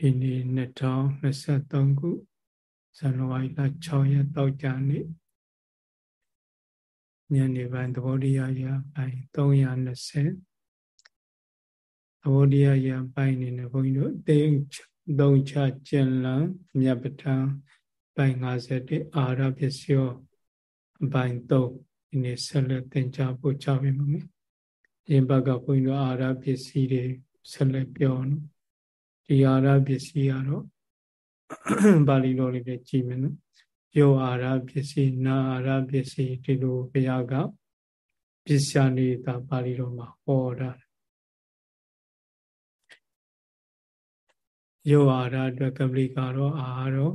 ဒီနေ့2023ခုဇန်နဝါရီလ6ရက်တောက်ကြနေ့ညနေပိုင်းသဘောတရားရပိုင်း320သဘောတရားရပိုင်းနေနဲ့ဘုန်းကြီးတို့တေသုံးချကျင်လံမြတ်ပဋ္ဌာန်းပိုင်း51အာရပစ္စယောအပိုင်း3ဒီနေ့ဆက်လက်သင်ကြားပို့ချပေးပါမယ်။ရင်ဘက်ကဘုန်းကြီးတို့အာရပစ္စည်းတွေဆက်လက်ပြောနော် ဒီအာရပစ္စည်းကတော့ပါဠိတော်လေးပဲကြည့်မယ်နော်ယောအာရပစ္စည်းနာအာရပစ္စည်းဒီလိုဘုရားကပစ္စယနေတာပါဠိတော်မှာဟောတာယောအာရအတွက်ကပလိကတော့အာရော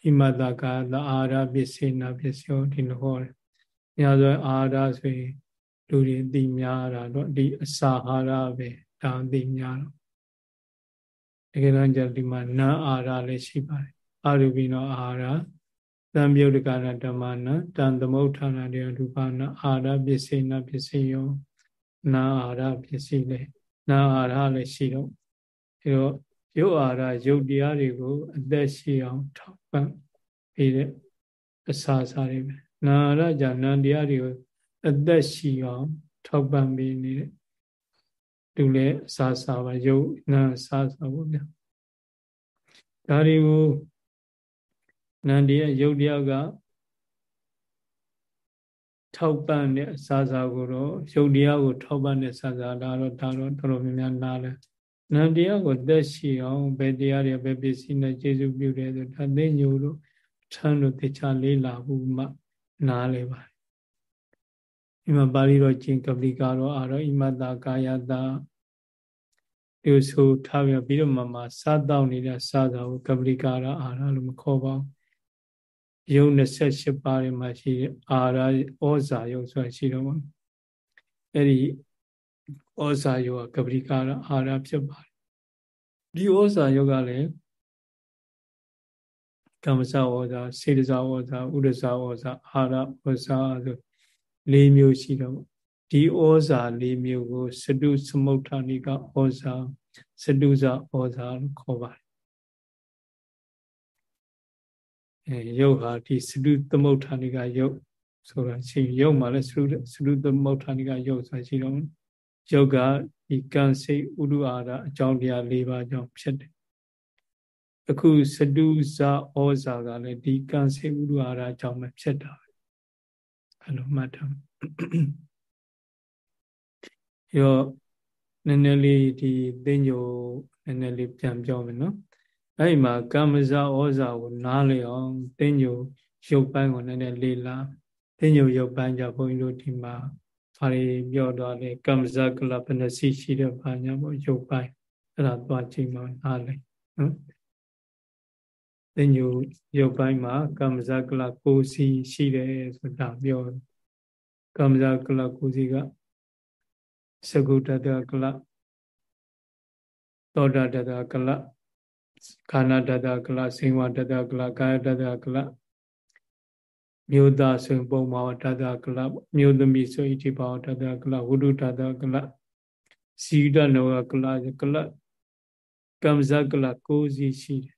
ဟိမတကသအာရပစ္စေနာပစ္စယောဒီလိုဟောတယ်။ညာဆိုအာရဆိုရင်လူတွေသိများတာတော့ဒီအစာဟာရပဲဒါသိများတော့ တကယ်တော့ကြဒီမှာနာအာရလည်းရှိပါတယ်အာရူပိနောအာရသံမြုပ်တကနာဓမ္မနာတန်သမုဋ္ဌာနာတေရူပနာအာရပစ္စေနာပစ္စယောနာအာရပစ္စည်းလေနာအာရလည်းရှိတော့အဲတော့ရုပ်အာရရုပ်တရားတွေကို အသက်ရှိအောင်ထောက်ပံ့ပြီးတဲ့အစာစားတွေပဲနာအာရကြနာတရားတွေကိုအသက်ရှိအောင်ထောက်ပံ့ပြီးနေတဲ့ သူလည်းအစာစားပါရုပ်နာစားစားဖို့ဗျာဒါတွေကိုနန္ဒီရဲ့ရုပ်တရားကထောက်ပံ့တဲ့အစာစားကိုတော့ရုပ်တရားကိုထောက်ပံ့တဲ့စာစားဒါတော့ဒါတော့တော်တော်များများနားလဲနန္တရားကိုသက်ရှိအောင်ဘယ်တရားတွေဘယ်ပစ္စည်းနဲ့ကျေစုပြုတယ်ဆိုဒါသိညို့လို့ထမ်းလို့တေချာလေးလာဘူးမှနားလဲပါတယ် ဒီမှာပါဠိတော်ကျင့်ကပလိကတော့အာရောဣမတကာယတာဒီဆိုထားပြီးပြီးတော့မှမှစားတောက်နေတဲ့စားတာကိုကပလိကာရအာရလို့မခေါ်ပါဘူးယုံ28ပါးတွေမှာရှိတဲ့အာရဩဇာယုံဆိုတာရှိတော့မှာအဲ့ဒီဩဇာယုံကကပလိကာရအာရဖြစ်ပါတယ်ဒီဩဇာယုံကလည်းကမ္မစဩဇာစေတဇာဩဇာဥဒဇာဩဇာအာရဩဇာဆို ၄မျိုးရှိတော့ဒီဩဇာ၄မျိုးကိုစတုသမုဋ္ဌာနိကဩဇာစတုဇဩဇာလို့ခေါ်ပါတယ်အဲယုတ်ဟာဒီစတုသမုဋ္ဌာနိကယုတ်ဆိုတာရှိယုတ်မှာလည်းစတုစတုသမုဋ္ဌာနိကယုတ်ဆိုတာရှိတော့ယုတ်ကဒီကံစိတ်ဥဒုအာရအကြောင်းတရား၄ပါးကြောင့်ဖြစ်တယ်အခုစတုဇဩဇာကလည်းဒီကံစိတ်ဥဒုအာရအကြောင်းပဲဖြစ်တာ အဲ့လိုမှတ်ထားရောနည်းနည်းလေးဒီသိညိုနည်းနည်းလေးပြန်ပြောမယ်နော်အဲ့ဒီမှာကမ္မဇဩဇာကိုနားလေအောင်သိညိုရုပ်ပိုင်းကိုနည်းနည်းလေးလာသိညိုရုပ်ပိုင်းကြဘုန်းကြီးတို့ဒီမှာဘာတွေပြောတော့လဲကမ္မဇကလပနစီရှိတဲ့ဘာညာပေါ့ရုပ်ပိုင်းအဲ့ဒါသွားကြည့်မှနားလေနော် သိညိုရုပ်ပိုင်းမှာကမ္မဇကလကိုစီရှိတယ်ဆိုတာပြောကမ္မဇကလကိုစီကသကုတ္တတကလသောတာတတကလခန္ဓာတတကလစိဝတတကလကာယတတကလမြို့သားဆိုပုံမောတတကလမြို့သမီးဆိုဣတိဘောတတကလဝုဒုတတကလစီဒနောကလကလကမ္ဇကလကိုးစီရှိတယ်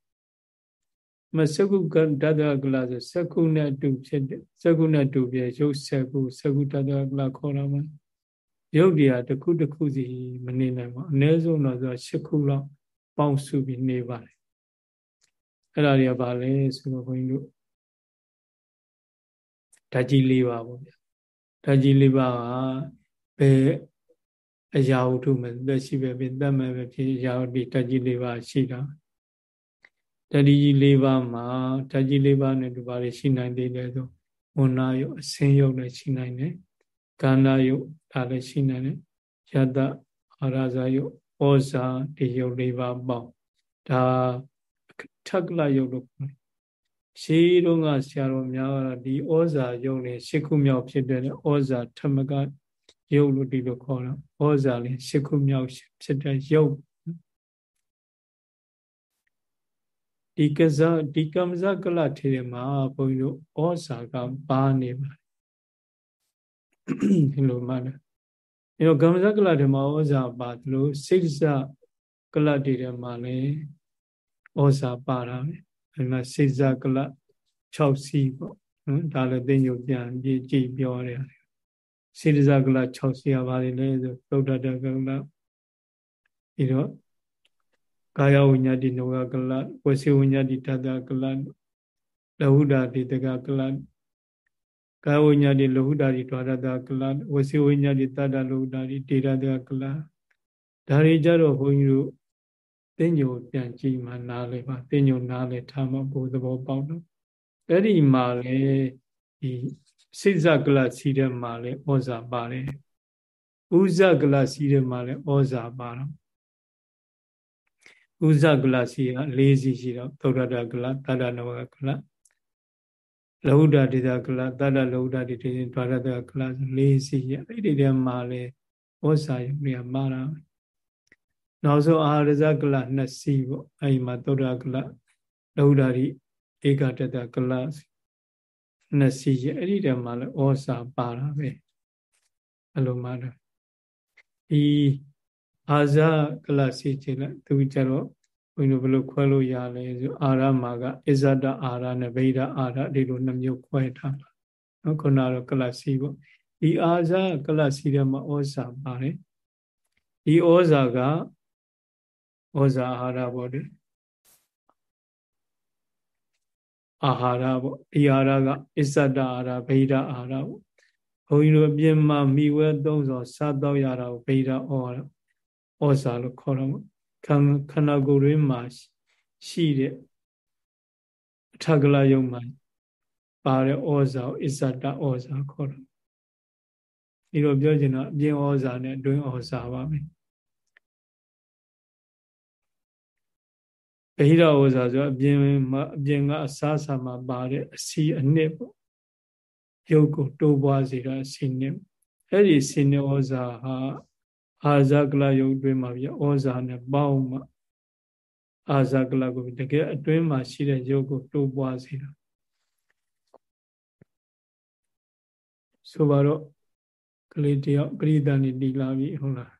မစကုကတတကလဆိုစကုနဲ့တူဖြစ်တယ်စကုနဲ့တူပြရုပ်စကုစကုတတကလခေါ်တာမှာရုပ်တရားတစ်ခုတစ်ခုစီမနေနိုင်ပါအနည်းဆုံးတော့ဆို၈ခုလောက်ပေါင်းစုပြီးနေပါတယ်အဲ့ဒါတွေကဘာလဲဆိုတော့ဘုန်းကြီးတို့ဓာကြီး၄ပါးပေါ့ဗျာဓာကြီး၄ပါးကဘယ်အရာဝတ္ထုမဲ့သက်ရှိပဲဖြစ်တတ်မဲ့ပဲဖြစ်အရာဒီဓာကြီး၄ပါးရှိတာ ဓာကြီး၄ပါးမှာဓာကြီး၄ပါးနဲ့ဒီပါးရှိနိုင်သေးတယ်ဆိုဝဏယုတ်အစင်းယုတ်လည်းရှိနိုင်တယ်ကန္နာယုတ်ဒါလည်းရှိနေတယ်ယတအာရဇာယုတ်ဩဇာဒီယုတ်လေးပါပေါင်းဒါထက်ကလယုတ်လို့ခေါ်တယ်ရှေးတုန်းကဆရာတော်များကတော့ဒီဩဇာယုတ်နဲ့ရှစ်ခုမြောက်ဖြစ်တဲ့ဩဇာထမကယုတ်လို့ဒီလိုခေါ်တော့ဩဇာလေးရှစ်ခုမြောက်ဖြစ်တဲ့ယုတ် ဒီကစားဒီကမ္မဇကလထေမှာဘုန်းကြီးတို့ဩဇာကပါနေပါဒီလိုမှလည်းအဲတော့ကမ္မဇကလဓမ္မဩဇာပါသလိုစိတ်စကလတွေထဲမှာလည်းဩဇာပါတာပဲအဲဒီမှာစေဇကလ6စီးပေါ့နော်ဒါလည်းသိညိုပြန်ကြည့်ကြည့်ပြောရတယ်စေတဇကလ6စီးရပါတယ်လေဆိုသုဒ္ဓတကလပြီးတော့ ကာယဝိညာတိနောကလဝစီဝိညာတိတတကလလဟုတာတိတကကလကာယဝိညာတိလဟုတာတိဒွါရတကလဝစီဝိညာတိတတလဟုတာတိတေရတကလဒါတွေကြတော့ဘုန်းကြီးတို့တင်းညိုပြန်ကြည့်မှနားလေပါတင်းညိုနားလေထားမှဘုသဘောပေါက်တော့အဲ့ဒီမှာလေဒီစိတ်ဇကလစီတဲ့မှာလေဩဇာပါတယ်ဥဇကလစီတဲ့မှာလေဩဇာပါတော့ ဥဇကလစီက၄စီရှိတော့သုဒ္ဓတကလတတ္တနဝကလလဟုဒတိတကလတတ္တလဟုဒတိတေဒွါရတကလ၄စီရအဲ့ဒီထဲမှာလေဩဇာယုံရမှာတာနောက်ဆုံးအာရဇကလ2စီပေါ့အဲ့ဒီမှာသုဒ္ဓကလလဟုဒတိဧကတတကလ2စီရအဲ့ဒီထဲမှာလေဩဇာပါတာပဲအဲ့လိုမှတော့ဒီ အာဇကလစီချေလိုက်သူကြတော့ဘုန်းကြီးတို့ဘယ်လိုခွဲလို့ရလဲဆိုအာရမာကအစ္ဆဒအာရနဲ့ဗိဒအာရဒီလိုနှမျိုးခွဲထားတာနော်ခုနကတော့ကလစီပေါ့ဒီအာဇကလစီထဲမှာဩဇာပါတယ်ဒီဩဇာကဩဇာအာဟာရပေါ့လေအာဟာရပေါ့ဒီအာဟာရကအစ္ဆဒအာရဗိဒအာရပေါ့ဘုန်းကြီးတို့အပြင်မှာမိဝဲသုံးစောစားတော့ရတာကိုဗိဒဩရ ဩဇာလို့ခေါ်တော့ခန္ခန္ဓာကိုယ်ရင်းမှာရှိတဲ့အထကလယုံမှာပါတဲ့ဩဇာကိုအစ္ဆတဩဇာခေါ်တော့ဒီလိုပြောချင်တော့အပြင်ဩဇာနဲ့အတွင်းဩဇာပါပဲဗဟိရဩဇာဆိုအပြင်မှာအပြင်ကအစားစာမှာပါတဲ့အစီအနှစ်ပေါ့ရုပ်ကိုတိုးပွားစေတာအစီနှစ်အဲ့ဒီစီနှစ်ဩဇာဟာ အာဇကလယုတ်အတွင်းမှာပြဩဇာနဲ့ပေါင်းမှအာဇကလကိုတကယ်အတွင်းမှာရှိတဲ့ယုတ်ကိုတိုးပွားစေတာဆိုပါတော့ကလေးတယောက်ပရိသန်နေတီလာပြီဟုတ်လား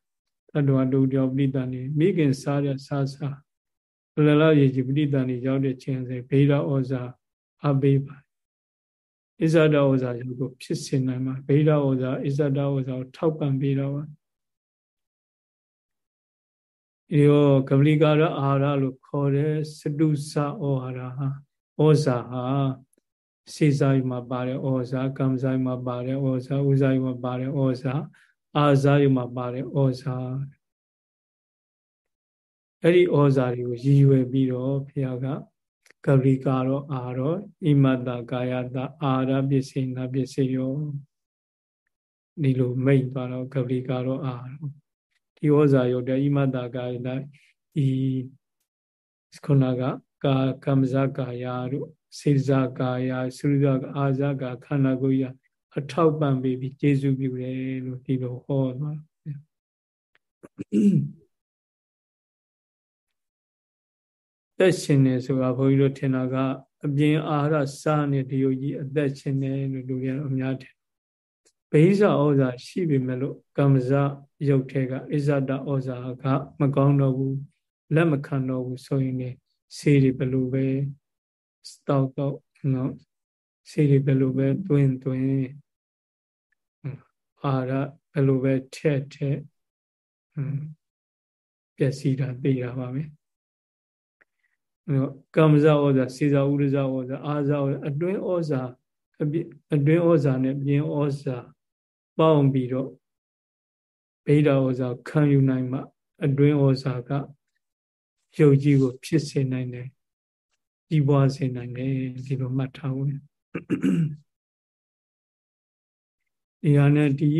တတ္တဝတူတယောက်ပရိသန်နေမိခင်စားတဲ့စားစားလလရေကြီးပရိသန်နေရောက်တဲ့ချင်းစေဘေဒဩဇာအဘေးပါဣဇဒဩဇာယုတ်ကိုဖြစ်စေနိုင်မှာဘေဒဩဇာဣဇဒဩဇာကိုထောက်ပံ့ပေးတော့ပါ ဒီရောကပလီကာရအာဟာရလို့ခေါ်တဲ့စတုစဩဟာရဟာဩဇာဟာစေစာယမှာပါတယ်ဩဇာကမ္မဇာယမှာပါတယ်ဩဇာဥဇာယမှာပါတယ်ဩဇာအာဇာယမှာပါတယ်ဩဇာအဲ့ဒီဩဇာတွေကိုရည်ရွယ်ပြီးတော့ဘုရားကကပလီကာရောအာရောဣမတကာယတအာရပစ္စေနာပစ္စေယောဒီလိုမိတ်သွားတော့ကပလီကာရောအာရော ဒီဩဇာယုတ်တဲ့ဣမတကာယတဤခုနကကာကမ္မဇကာယတို့စေဇာကာယသုရိဇအာဇကာခန္ဓာကိုယ်ရအထောက်ပံ့ပေးပြီးကျေစုပြုတယ်လို့ဒီလိုဟောသွားသက်ရှင်နေဆိုတာဘုန်းကြီးတို့ထင်တာကအပြင်အာဟာရစားနေဒီယိုကြီးအသက်ရှင်နေလို့လူတွေအများတယ် ဘိဇာဩဇာရှိပြီမဲ့လို့ကမ္မဇရုပ်ထဲကအစ္ဆဒဩဇာကမကောင်းတော့ဘူးလက်မခံတော့ဘူးဆိုရင်လေဆေးတွေဘယ်လိုပဲတောက်တော့နော်ဆေးတွေဘယ်လိုပဲတွင်းတွင်းအာရဘယ်လိုပဲထက်ထက်ပျက်စီးတာသိတာပါပဲကမ္မဇဩဇာစေဇာဥရဇဩဇာအာဇာအတွင်းဩဇာအတွင်းဩဇာနဲ့ပြင်ဩဇာ ပေါင်းပြီးတော့ဗိဓာဩဇာခံယူနိုင်မှ အတွင်းဩဇာကယုတ်ကြီးကို ဖြစ်စေနိုင်တယ်ကြီးပွားစေနိုင်တယ်ဒီလိုမှတ်ထားဝင်ဒီဟာနဲ့ဒီ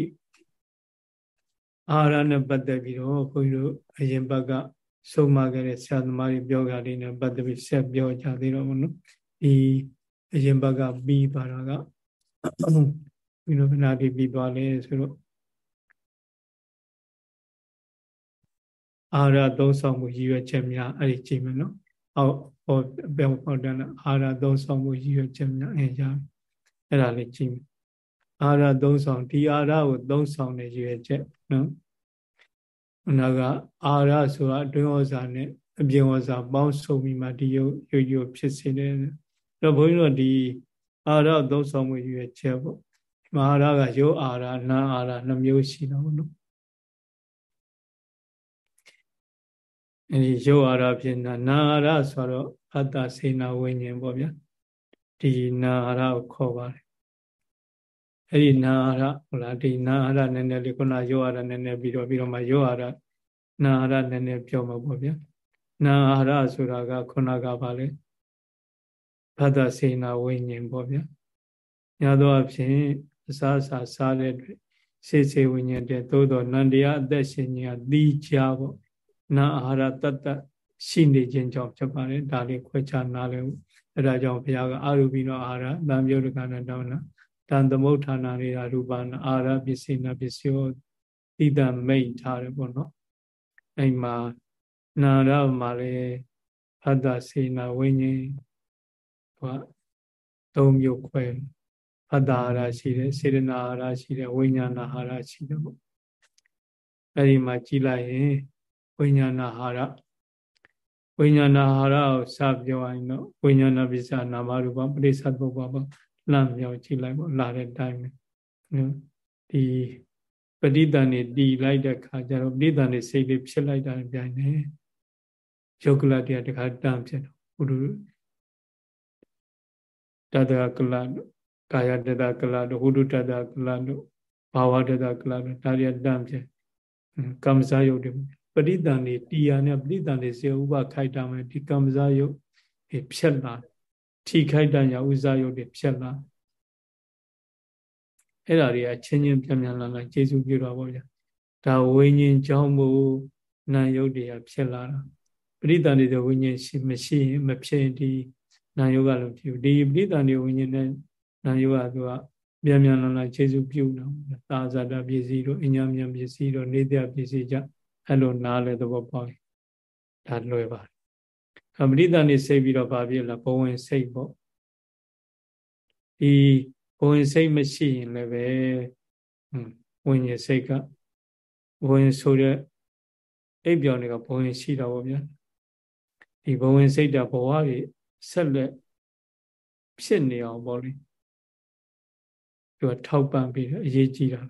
အာရနဲ့ပတ်သက်ပြီးတော့ခွန်ကြီးတို့အရင်ဘက်ကဆုံးမခဲ့တဲ့ဆရာသမားတွေပြောကြလေးနဲ့ပတ်သက်ပြီးဆက်ပြောကြသေးတော့မနော်ဒီအရင်ဘက်ကပြီးပါတာက ဘယ်လိုခဏတည်းပြီးသွားလဲဆိုတော့အာရသုံးဆောင်မှုရည်ရွယ်ချက်များအဲ့ဒီကြည့်မယ်နော်အောက်ဟောဘယ်ဟောတယ်လဲအာရသုံးဆောင်မှုရည်ရွယ်ချက်များအဲရအဲ့ဒါလေးကြည့်မယ်အာရသုံးဆောင်ဒီအာရကိုသုံးဆောင်တဲ့ရည်ရွယ်ချက်နော်နာကအာရဆိုတာအတွင်းဩဇာနဲ့အပြင်ဝစာပေါင်းစုံပြီးမှဒီယုတ်ယုတ်ယုတ်ဖြစ်စေတယ်အဲ့တော့ဘုန်းကြီးတို့ဒီအာရသုံးဆောင်မှုရွယ်ချက်ပေါ့ မဟာရကယုတ်အာရနာအာရနှမျိုးရှိတော့ဘုလို့အဲဒီယုတ်အာရဖြစ်နာနာအာရဆိုတော့အတ္တစေနာဝိညာဉ်ပေါ့ဗျာဒီနာအာရကိုခေါ်ပါတယ်အဲ့ဒီနာအာရဟုတ်လားဒီနာအာရနည်းနည်းလေးခုနယောအာရနည်းနည်းပြီးတော့ပြီးတော့မှယောအာရနာအာရနည်းနည်းပြောမှာပေါ့ဗျာနာအာရဆိုတာကခုနကပါလေဘဒ္ဒစေနာဝိညာဉ်ပေါ့ဗျာညသောအဖြစ် အစားအစာစားတဲ့အတွက်စေစေဝိညာဉ်တဲ့သို့တော့နန္တရားအသက်ရှင်ခြင်းကသီးခြားပေါ့နာအာဟာရတတ္တရှိနေခြင်းကြောင့်ဖြစ်ပါတယ်ဒါလေးခွဲခြားနားလည်ဘူးအဲဒါကြောင့်ဘုရားကအာရူပိနောအာဟာရတံပြုတ်တကနာတောင်းနာတန်သမုဋ္ဌာနာရိရူပနာအာရပစ္စေနာပစ္စယောတိတမိတ်ထားတယ်ပေါ့နော်အဲ့မှာနာရမှာလေဖတ်တာစေနာဝိညာဉ်ဟောသုံးမျိုးခွဲ ဖတ်တာဟာရရှိတယ်စေရနာဟာရရှိတယ်ဝိညာဏဟာရရှိတယ်ပေါ့အဲ့ဒီမှာကြည်လိုက်ရင်ဝိညာဏဟာရဝိညာဏဟာရကိုစပြောရင်တော့ဝိညာဏပိစ္ဆာနာမရူပပရိစ္ဆတ်ပုပ္ပပါလှမ်းမြောက်ကြည့်လိုက်ပေါ့လာတဲ့အတိုင်းပဲဒီပဋိသန္ဓေတီလိုက်တဲ့ခါကျတော့ပဋိသန္ဓေစိတ်လေးဖြစ်လိုက်တာပြိုင်နေယုတ်ကလတရားတခါတန်းဖြစ်တော့ဘုရုတတကလ ကာယတတကလတို့ဟုဒုတတကလတို့ဘာဝတတကလတို့ဒါရီတန်းဖြစ်ကမ္မဇာယုတ်တွေပဋိသန္ဓေတီယာနဲ့ပဋိသန္ဓေစေဥပခိုက်တာမယ်ဒီကမ္မဇာယုတ်ဖြစ်လာထိခိုက်တန်ရာဥဇာယုတ်တွေဖြစ်လာအဲ့ဒါတွေကချင်းချင်းပြန်ပြန်လာလာကျေစုပြုတော့ဗောဗျာဒါဝိညာဉ်ကြောင့်မို့နာယုတ်တွေကဖြစ်လာတာပရိသန္တိတဲ့ဝိညာဉ်ရှိမရှိရင်မဖြစ်ဒီနာယုတ်ကလည်းဖြစ်ဒီပရိသန္တိဝိညာဉ်နဲ့ နာယုတ်ကသူကပြန်ပြန်လာလာကျေစုပြုတော့သာဇာတပစ္စည်းတို့အညာမြန်ပစ္စည်းတို့နေတ္တပစ္စည်းကြအဲ့လိုနားလဲသဘောပေါက်ဒါလွယ်ပါတယ်အပရိသန်နေစိတ်ပြီးတော့ဗာပြလာဘဝင်စိတ်ပေါ့ဒီဘဝင်စိတ်မရှိရင်လည်းပဲဝิญဉ်စိတ်ကဘဝင်ဆိုတဲ့အိပ်ပြောင်တွေကဘဝင်ရှိတာပေါ့ဗျာဒီဘဝင်စိတ်တာဘဝကြီးဆက်လက်ဖြစ်နေအောင်ပေါ့လေ သူကထောက်ပံ့ပြီးအရေးကြီးတာ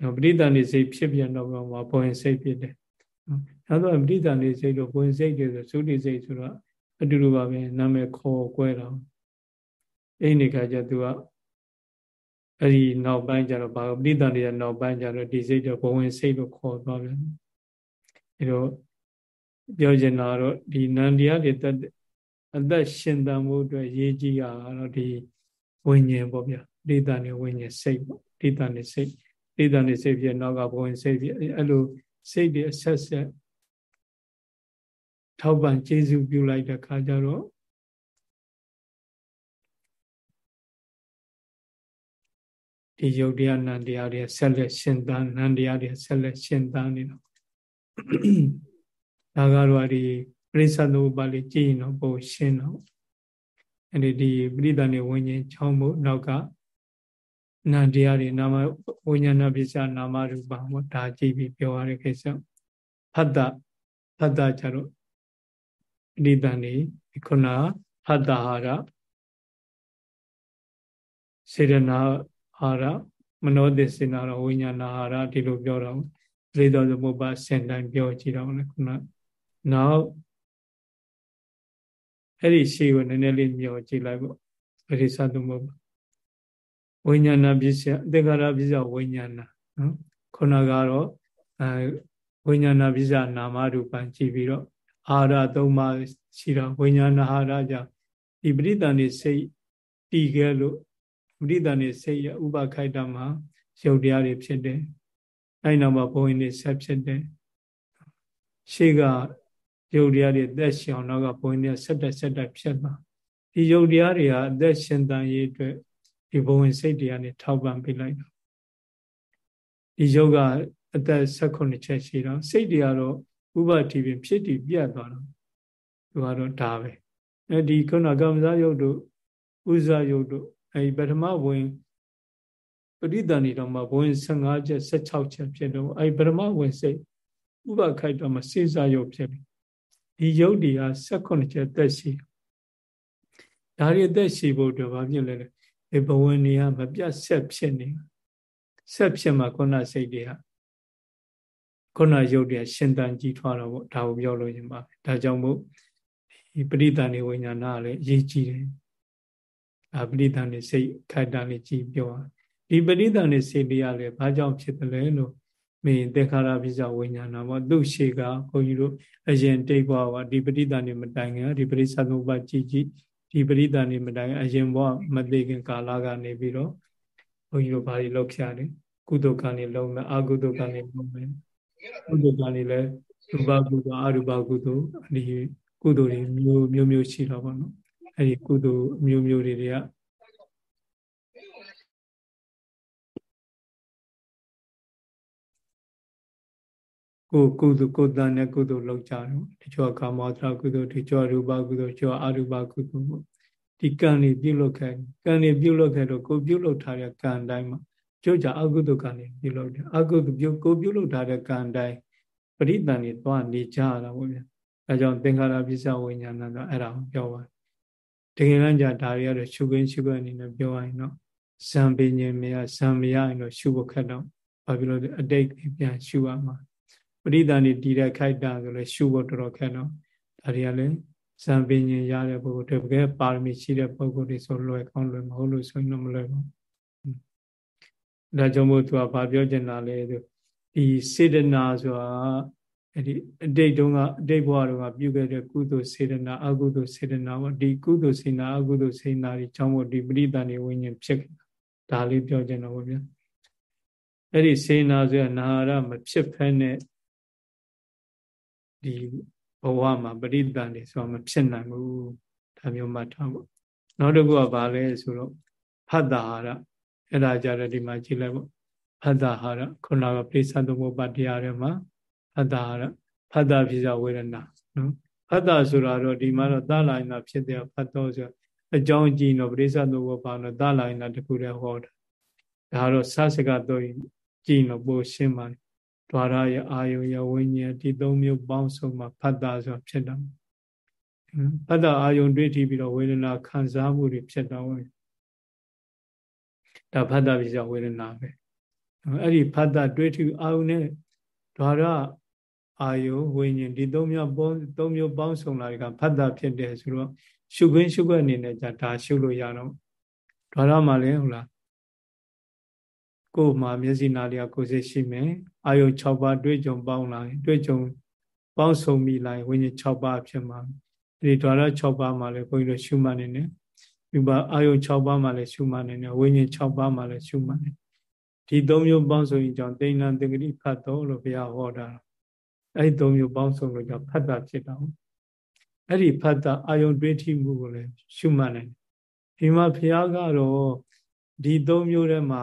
နော်ပရိသန်နေစိတ်ဖြစ်ပြန်တော့ဘဝင်စိတ်ဖြစ်တယ်နောက်တော့ပဋိသန္ဓေစိတ်လို့ဝင်စိတ်တွေဆိုသုတိစိတ်ဆိုတော့အတူတူပါပဲနာမည်ခေါ်ကွဲတော့အဲ့ဒီခါကျသူကအဲ့ဒီနောက်ပိုင်းကျတော့ဘာပဋိသန္ဓေရဲ့နောက်ပိုင်းကျတော့ဒီစိတ်တော့ဘဝင်စိတ်လို့ခေါ်သွားပြန်အဲတော့ပြောချင်တာတော့ဒီနန္တရားတွေတက်အသက်ရှင်သန်မှုအတွက်ရေးကြည့်ရတော့ဒီဝိညာဉ်ပေါ့ဗျာ ပဋိသန္ဓေဝိညာဉ်စိတ်ပေါ့ပဋိသန္ဓေစိတ်ပဋိသန္ဓေစိတ်ဖြစ်နောက်ကဘဝင်စိတ်ဖြစ်အဲ့လိုစိတ်တွေအဆက်ဆက်ထောက်ပံ့ကျေးဇူးပြုလိုက်တဲ့ခါကျတော့ဒီယုတ်တရားနံတရားတွေဆက်လက်ရှင်သန်နံတရားတွေဆက်လက်ရှင်သန်နေတော့ဒါကတော့ဒီပရိစ္ဆသုပါဠိကြည့်ရင်တော့ပိုရှင်းတော့အဲ့ဒီဒီပရိသန်နေဝิญဉ်ချောင်းဖို့နောက်က နာတရားတွေနာမဝိညာဏပစ္စယနာမရူပပေါ့ဒါကြည့်ပြီးပြောရတဲ့ကိစ္စဖတ်တာဖတ်တာကြတော့အနိတန်နေခုနဖတ်တာဟာရစေရနာဟာရမနောသစ္စေနာရဝိညာဏဟာရဒီလိုပြောတော့လေတော်သမုပ္ပါစင်တိုင်းပြောကြည့်တော့လေခုနနောက်အဲ့ဒီရှိကိုနည်းနည်းလေးမျောကြည့်လိုက်ပေါ့ပရိသသမုပ္ပါ ဝိညာဏပစ္စယအတေခါရပစ္စယဝိညာဏနော်ခုနကတော့အဲဝိညာဏပစ္စယနာမရူပံကြည့်ပြီးတော့အာရသုံးပါးရှိတော့ဝိညာဏဟာရကြောင့်ဒီပရိသန်နေစိတ်တည်ခဲ့လို့ပရိသန်နေစိတ်ရဥပခိုက်တာမှာရုပ်တရားတွေဖြစ်တယ်အဲ့နောက်မှာဘုံနေဆက်ဖြစ်တယ်ရှေ့ကရုပ်တရားတွေသက်ရှင်အောင်နောက်ကဘုံနေဆက်တက်ဆက်တက်ဖြစ်လာဒီရုပ်တရားတွေဟာအသက်ရှင်တန်ရေးအတွက် ဒီဘဝင်စိတ်တွေကနေထောက်ပံ့ပေးလိုက်တာဒီယောဂအသက်16ချက်ရှိတော့စိတ်တွေကတော့ဥပတိပင်ဖြစ်တည်ပြတ်သွားတော့သူကတော့ဒါပဲအဲဒီခုနကမ္မဇယုတ်တို့ဥဇယုတ်တို့အဲဒီပထမဝင်ပရိသန္တိတော်မှာဘဝင်15ချက်16ချက်ဖြစ်တော့အဲဒီပထမဝင်စိတ်ဥပခိုက်တော့မှစေစာယုတ်ဖြစ်ပြီဒီယုတ်ဒီဟာ16ချက်သက်ရှိဒါတွေသက်ရှိဖို့အတွက်ဘာဖြစ်လဲလဲ ဒီဘဝနေရမပြတ်ဆက်ဖြစ်နေဆက်ဖြစ်မှာခုနစိတ်တွေကခုနယုတ်တွေရှင်တန်ကြီးထွားတော့ဗောဒါကိုပြောလို့ရင်ပါဒါကြောင့်မို့ဒီပရိသန်နေဝိညာဏကလည်းအရေးကြီးတယ်အပရိသန်နေစိတ်ခိုက်တာလေးကြည်ပြောဒီပရိသန်နေစိတ်တွေကလည်းဘာကြောင့်ဖြစ်တယ်လဲလို့မင်းတေခါရပိစဝိညာဏဘောသူ့ရှိကဘုန်းကြီးတို့အရင်တိတ်ဘဝဒီပရိသန်နေမတိုင်ခင်ဒီပရိသတ်ဘကြည်ကြည် ဒီပရိသန်နေမတိုင်အရင်ဘဝမသိခင်ကာလကနေပြီးတော့ဘုန်းကြီးတို့ဘာတွေလောက်ဖြာတယ်ကုသိုလ်ကံတွေလုံးမယ်အကုသိုလ်ကံတွေလုံးမယ်ကုသိုလ်ကံတွေလည်းရူပကုသိုလ်အရူပကုသိုလ်ဒီကုသိုလ်တွေမျိုးမျိုးမျိုးရှိတော့ပါတော့အဲဒီကုသိုလ်မျိုးမျိုးတွေတွေက ကိုကုသိုလ်ကိုတန်တဲ့ကုသိုလ်လောက်ကြတော့တချို့ကာမောသကုသိုလ်တချို့ရူပကုသိုလ်တချို့အရူပကုသိုလ်ပေါ့ဒီကံတွေပြုလုပ်ခဲ့ကံတွေပြုလုပ်ခဲ့တော့ကိုပြုလုပ်ထားတဲ့ကံတိုင်းမှာကျို့ကြအကုသိုလ်ကံတွေပြုလုပ်တယ်အကုသိုလ်ပြုကိုပြုလုပ်ထားတဲ့ကံတိုင်းပရိသန်တွေသွားနေကြရတာပေါ့ဗျာအဲကြောင့်သင်္ခါရပစ္စဝိညာဏတော့အဲ့ဒါကိုပြောပါတကယ်တမ်းじゃဒါတွေကတော့ရှုခွင်းရှုခွင်းအနေနဲ့ပြောရရင်တော့ဇံပင်ញင်မရဇံမရရင်တော့ရှုဖို့ခက်တော့ဘာဖြစ်လို့အတိတ်ပြန်ရှုရမှာ ပရိသန်တွေတည်တဲ့ခိုက်တာဆိုလဲရှုဖို့တော်တော်ခက်တော့ဒါတွေကလည်းဇံပင်ញင်ရတဲ့ပုဂ္ဂိုလ်တကယ်ပါရမီရှိတဲ့ပုဂ္ဂိုလ်တွေဆိုလွယ်ကောင်းလွယ်မဟုတ်လို့ဆိုရင်တော့မလွယ်ဘူးဒါကြောင့်မို့သူကဘာပြောချင်တာလဲသူဒီစေတနာဆိုတာအဲ့ဒီအတိတ်တုန်းကအတိတ်ဘဝတုန်းကပြုခဲ့တဲ့ကုသိုလ်စေတနာအကုသိုလ်စေတနာပေါ့ဒီကုသိုလ်စေနာအကုသိုလ်စေနာတွေကြောင့်မို့ဒီပရိသတ်နေဝိညာဉ်ဖြစ်ဒါလေးပြောချင်တော့ဗျာအဲ့ဒီစေနာဆိုတာနာရမဖြစ်ဖဲနဲ့ ဒီဘဝမှာပရိသတ်နေဆိုတာမဖြစ်နိုင်ဘူးဒါမျိုးမှတ်ထားပေါ့နောက်တစ်ခုကဘာလဲဆိုတော့ဖတ်တာဟာရအဲ့ဒါကြတဲ့ဒီမှာကြည့်လိုက်ပေါ့ဖတ်တာဟာရခုနကပိဿသမုပ္ပါတရားတွေမှာဖတ်တာဟာရဖတ်တာဖြစ်ကြဝေဒနာနော်ဖတ်တာဆိုတာတော့ဒီမှာတော့သလာယနာဖြစ်တဲ့ဖတ်တော့ဆိုအကြောင်းကြည့်တော့ပရိစ္ဆသမုပ္ပါတော့သလာယနာတခုတည်းဟောတာဒါတော့စစကတော့ကြည့်တော့ပိုရှင်းပါတယ် ဒွါရရဲ့အာယုရဲ့ဝိညာဉ်ဒီသုံးမျိုးပေါင်းစုံမှာဖတ်တာဆိုဖြစ်တာဖတ်တာအာယုတွေ့ထီပြီးတော့ဝေဒနာခံစားမှုတွေဖြစ်တော့ဒါဖတ်တာပြီးဆိုဝေဒနာပဲအဲ့ဒီဖတ်တာတွေ့ထီအာယုနဲ့ဒွါရအာယုဝိညာဉ်ဒီသုံးမျိုးပေါင်းသုံးမျိုးပေါင်းစုံလာတဲ့ကဖတ်တာဖြစ်တယ်ဆိုတော့ရှုခွင်းရှုခွက်အနေနဲ့じゃဒါရှုလို့ရတော့ဒွါရမှာလည်းဟုတ်လားကိုယ်မှာမျက်စိနာလျာကိုယ်စိတ်ရှိမယ် အာယု6ပါးတွေ့ကြုံပေါင်းလာရင်တွေ့ကြုံပေါင်းစုံမိလာရင်ဝိညာဉ်6ပါးဖြစ်မှာဒီဒွါရ6ပါးမှာလည်းဘုန်းကြီးတို့ရှုမှတ်နေတယ်ဒီပါအာယု6ပါးမှာလည်းရှုမှတ်နေတယ်ဝိညာဉ်6ပါးမှာလည်းရှုမှတ်နေဒီ၃မျိုးပေါင်းစုံရင်ကြောင့်တိဏ္ဍသင်္ကတိဖတ်တော်လို့ဘုရားဟောတာအဲ့ဒီ၃မျိုးပေါင်းစုံလို့ကြောင့်ဖတ်တာဖြစ်တာအဲ့ဒီဖတ်တာအာယုတွေးထိမှုကိုလည်းရှုမှတ်နေတယ်ဒီမှာဘုရားကတော့ ဒီသုံးမျိုးထဲမှာ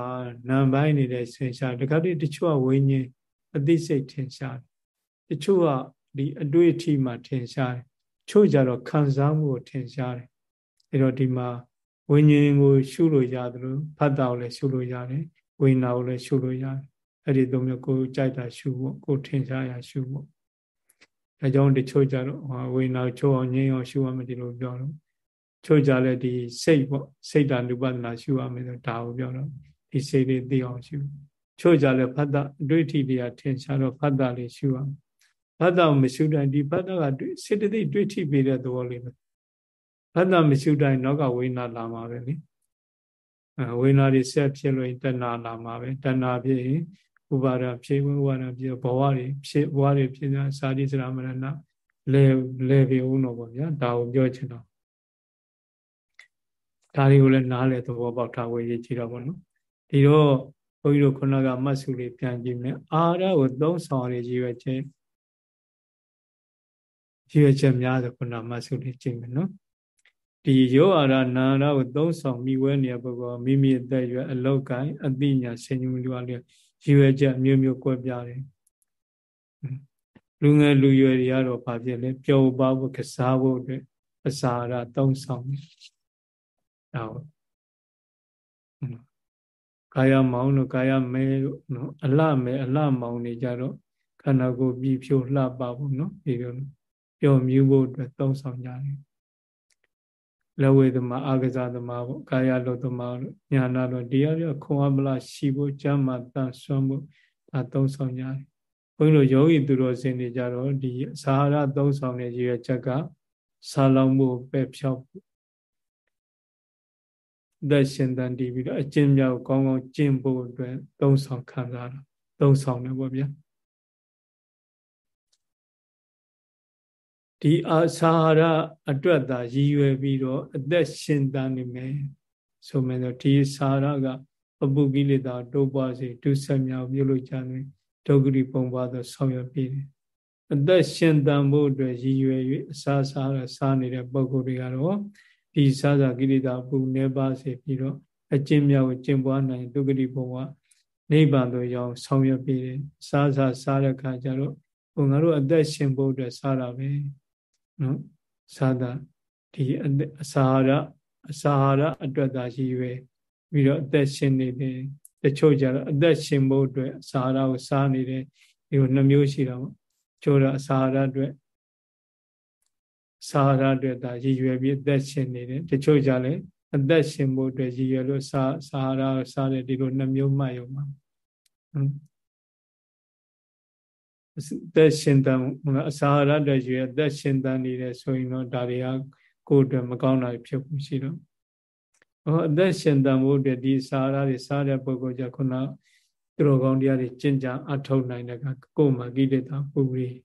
နံပိုင်းနေတဲ့ဆင်ရှားတခါတည်းတချို့ကဝိညာဉ်အသိစိတ်ထင်ရှားတယ်တချို့ကဒီအတွေ့အထိမှထင်ရှားတယ်ချို့ကြတော့ခံစားမှုကိုထင်ရှားတယ်အဲတော့ဒီမှာဝိညာဉ်ကို ရှုလို့ရတယ်လို့ဖတ်တာကိုလည်းရှုလို့ရတယ်ဝိညာဉ်ကိုလည်းရှုလို့ရတယ်အဲ့ဒီသုံးမျိုးကိုကြိုက်တာရှုဖို့ကိုထင်ရှားရရှုဖို့အဲကြောင့်တချို့ကြတော့ဝိညာဉ်ချိုးအောင်ငြိမ်းအောင်ရှုရမယ်ဒီလိုပြောတော့ ချို့ကြလဲဒီစိတ်ပေါ့စိတ်တ ानु ပဒနာရှုရမယ်ဆိုဒါကိုပြောတော့ဒီစိတ်လေးသိအောင်ရှုချို့ကြလဲဖတ်တာအတွေ့အထိတွေကထင်ရှားတော့ဖတ်တာလေးရှုရမယ်ဖတ်တာမရှုတိုင်းဒီဖတ်တာကစေတသိက်တွေ့ထိပေးတဲ့သဘောလေးပဲဖတ်တာမရှုတိုင်းနောက်ကဝိညာလာမှာပဲလေအဲဝိညာတွေဆက်ဖြစ်လို့တဏှာလာမှာပဲတဏှာဖြစ်ရင်ဥပါဒဖြစ်ဥပါဒဖြစ်ဘဝတွေဖြစ်ဘဝတွေဖြစ်တာစာတိစရမရဏလဲလဲပြေဦးတော့ဗောဗျာဒါကိုပြောချင်တော့ ဒါတွေကိုလည်းနားလဲသဘောပေါက်ထားဖို့ရည်ကြည်တော့ဗောနော်ဒီတော့ဘုန်းကြီးတို့ခုနကမတ်စုလေးပြန်ကြည့်မယ်အာရကိုသုံးဆောင်ရည်ရည်ရွယ်ချက်ရည်ရွယ်ချက်များဆိုခုနမတ်စုလေးကြည့်မယ်နော်ဒီယောအာရနာရကိုသုံးဆောင်မိဝဲနေပုဂ္ဂိုလ်မိမိအသက်ရွယ်အလောက်ကင်အတိညာဆင်ញူလူအလျက်ရည်ရွယ်ချက်မျိုးမျိုးကွဲပြားတယ်လူငယ်လူရွယ်တွေကတော့ဘာဖြစ်လဲပျော်ပါဖို့ကစားဖို့အတွက်အစာရသုံးဆောင် ဒါဟုတ်ကာယမောင်းတို့ကာယမဲတို့နော်အလှမဲအလှမောင်းနေကြတော့ခန္ဓာကိုယ်ပြီးဖြိုးလှပဖို့နော်ဒီလိုပျော်မြူးဖို့အတွက်သုံးဆောင်ကြတယ်လက်ဝေသမားအာကစားသမားပေါ့ကာယလုသမားလို့ညာနာလို့တရားပြခွန်အားမလားရှိဖို့ကျမ်းမာတန်ဆွမ်းဖို့ဒါသုံးဆောင်ကြတယ်ဘုန်းကြီးတို့ယောဂီသူတော်စင်တွေကြတော့ဒီဇာဟာရသုံးဆောင်တဲ့ရည်ရွယ်ချက်ကဆာလောင်မှုပဲဖြောက် သက်ရှင်တန်တည်ပြီးတော့အကျင့်မြောက်ကောင်းကောင်းကျင့်ဖို့အတွက်သုံးဆောင်ခံစားတာသုံးဆောင်တယ်ပေါ့ဗျာဒီအာစာရအတွက်သာရည်ရွယ်ပြီးတော့အသက်ရှင်တန်နေမယ်ဆိုမယ်ဆိုဒီစာရကအပုကိလေသာတိုးပွားစေဒုစမြောက်ပြုလို့ကြတယ်ဒုက္ခရိပုံပွားသောဆောင်ရွက်ပြီးတယ်အသက်ရှင်တန်ဖို့အတွက်ရည်ရွယ်၍အစာစားရစားနေတဲ့ပုံကိုယ်တွေကတော့ ဒီစားစားကိလေသာပူနေပါစေပြီးတော့အကျင့်မြောက်ကျင့်ပွားနိုင်ဒုက္ခရိပုံကနိဗ္ဗာန်သို့ရောက်ဆောင်ရွက်ပြီးတယ်စားစားစားတဲ့အခါကျတော့ဟိုငါတို့အသက်ရှင်ဖို့အတွက်စားတာပဲနော်စားတာဒီအစာရအစာရအတွက်သာရည်ရွယ်ပြီးတော့အသက်ရှင်နေတယ်တချို့ကြတော့အသက်ရှင်ဖို့အတွက်အစာရကိုစားနေတယ်ဒီလိုနှမျိုးရှိတာပေါ့ချို့တော့အစာရအတွက် စာရအတွက်သာရည်ရွယ်ပြီးအသက်ရှင်နေတယ်တချို့ကြလည်းအသက်ရှင်ဖို့အတွက်ရည်ရွယ်လို့စာစာရစားတယ်ဒီလိုနှမျိုးမှတ်ရုံပါအသက်ရှင်တန်အစာရတဲ့ရွယ်အသက်ရှင်တန်နေတယ်ဆိုရင်တော့ဒါတွေကကိုယ်အတွက်မကောင်းတာဖြစ်ဖို့ရှိတော့ဟောအသက်ရှင်တန်ဖို့အတွက်ဒီစာရတွေစားတဲ့ပုဂ္ဂိုလ်ကြခုနသူတော်ကောင်းတရားတွေကျင့်ကြအထောက်နိုင်တဲ့ကကိုယ်မှာကိလေသာပူပြီး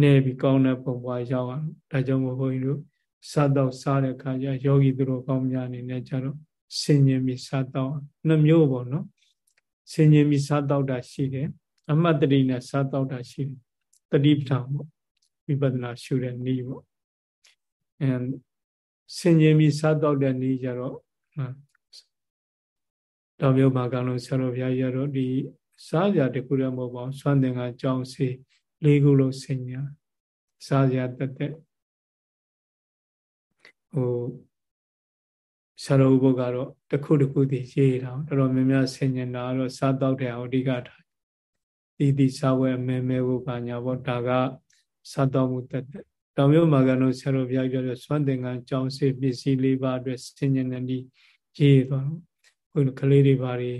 နေပြီးကောင်းတဲ့ပုံပွားရောက်အောင်ဒါကြောင့်မို့ဘုန်းကြီးတို့စားတော့စားတဲ့အခါကျယောဂီသူတော်ကောင်းများအနေနဲ့ကြတော့ဆင်ញင်ပြီးစားတော့နှမျိုးပေါ့နော်ဆင်ញင်ပြီးစားတော့တာရှိတယ်အမှတ်တတိနဲ့စားတော့တာရှိတယ်တတိပဋ္ဌာန်ပေါ့ဝိပဿနာရှုတဲ့နည်းပေါ့အဲဆင်ញင်ပြီးစားတော့တဲ့နည်းကြတော့တော်မျိုးမှာကလုံးဆရာတော်ဘုရားကြီးကတော့ဒီစားကြတခုတည်းမဟုတ်ပါဘူးစွမ်းသင်္ကကြောင်းစီ လေးခုလုံးဆင်ညာစားကြတက်တက်ဟိုဆရာတော်ဘုရားကတော့တခုတခုတည်းရေးတာတော်တော်များများဆင်ញင်တာတော့စားတော့တဲ့အဓိကထားဒီဒီစားဝဲမဲမဲဘုဘာညာပေါ့ဒါကစားတော့မှုတက်တက်တောင်မြို့မှာကတော့ဆရာတော်ဘုရားပြောတဲ့စွမ်းသင်္ကန်းကြောင်းစေပစ္စည်းလေးပါအတွက်ဆင်ញင်တဲ့ဒီရေးသွားတော့ဘုန်းကလေးတွေပါတွေ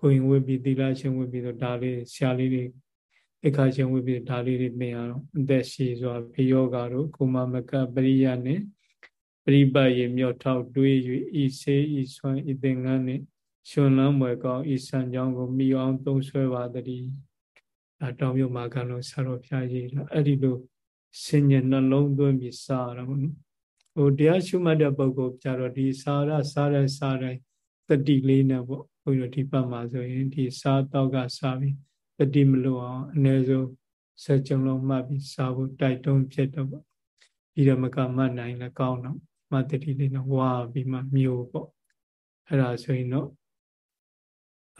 ကိုရင်ဝတ်ပြီးသီလရှင်ဝတ်ပြီးတော့ဒါလေးဆရာလေးတွေ အခါရှင်ဝတ်ပြီးဒါလေးတွေသင်ရတော့အသက်ရှိစွာဘေယောဂါတို့ကုမမကပရိယနဲ့ပရိပတ်ရေမြော့ထောက်တွေး၍ဤစေးဤဆွမ်းဤသင်္ကန်းနဲ့ရှင်လန်းမွယ်ကောင်းဤဆံကြောင်းကိုမိအောင်သုံးဆွဲပါတည်းအဲတောင်မြတ်မာကလုံးဆရာတော်ဖျားကြီးလားအဲ့ဒီလိုစဉ္ညာနှလုံးသွင်းပြီးစားရတော့နော်ဟိုတရားရှုမှတ်တဲ့ပုဂ္ဂိုလ်ကြတော့ဒီစားရစားရစားတိုင်းတတိလေးနဲ့ပေါ့ဘုန်းကြီးတို့ဒီပတ်မှာဆိုရင်ဒီစားတော့ကစားပြီး တတိမလို့အောင်အ ਨੇ ဆုံးဆက်ကြုံလုံးမှတ်ပြီးစားဖို့တိုက်တွန်းဖြစ်တော့ပေါ့ပြီးတော့မကမှတ်နိုင်လည်းကောင်းတော့မတတိလေးနဲ့ဝါပြီးမှမျိုးပေါ့အဲ့ဒါဆိုရင်တော့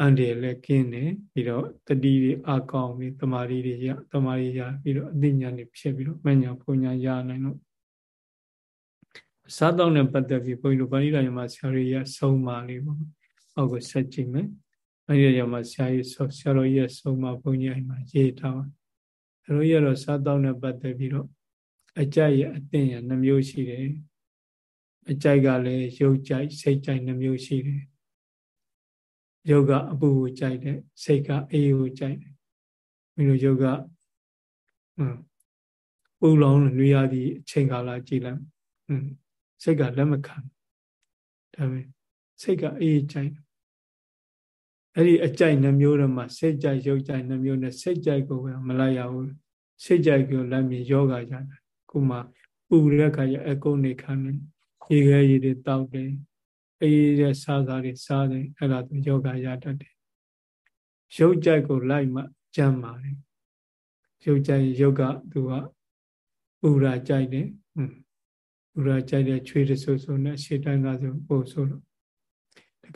အန္တရာယ်လည်းကင်းတယ်ပြီးတော့တတိတွေအကောင်းပြီးတမာရီတွေရတမာရီရပြီးတော့အသိဉာဏ်တွေဖြစ်ပြီးတော့မညာပူညာရနိုင်တော့စားတော့နဲ့ပတ်သက်ပြီးဘုန်းကြီးတို့ဗာဏိရာယမဆရာကြီးရဆုံးပါလေးပေါ့အောက်ကိုဆက်ကြည့်မယ် ဗာဏိရာယမဆရာကြီးဆောဆရာတော်ကြီးရဆုံးမဘုန်းကြီးအိမ်မှာရေးထားပါဆရာတော်ကြီးကတော့စားတော့နဲ့ပတ်သက်ပြီးတော့အကြိုက်ရအသိဉာဏ်နှမျိုးရှိတယ်အကြိုက်ကလည်းရုပ်ကြိုက်စိတ်ကြိုက်နှမျိုးရှိတယ်ယုတ်ကအပူကိုကြိုက်တယ်စိတ်ကအေးကိုကြိုက်တယ်မင်းတို့ယုတ်ကဟမ်ပူလောင်လူရသည့်အချိန်ကာလကြည်လိုက်ဟမ်စိတ်ကလက်မခံဒါပေမဲ့စိတ်ကအေးကြိုက် အဲ့ဒီအကြိုက်နှမျိုးတော့မှစိတ်ကြိုက်ရုပ်ကြိုက်နှမျိုးနဲ့စိတ်ကြိုက်ကိုပဲမလိုက်ရဘူးစိတ်ကြိုက်ကိုလက်မြင်ယောဂကြတာခုမှပူတဲ့ခါကျအကုန်နေခံနေရေခဲရည်တွေတောက်တယ်အေးတဲ့စားစားတွေစားတယ်အဲ့ဒါသူယောဂရတတ်တယ်ရုပ်ကြိုက်ကိုလိုက်မှကြမ်းပါတယ်ရုပ်ကြိုက်ရုပ်ကသူကပူရာကြိုက်တယ်ပူရာကြိုက်တဲ့ချွေးတဆူဆူနဲ့ရှေ့တိုင်းကဆိုပို့ဆိုလို့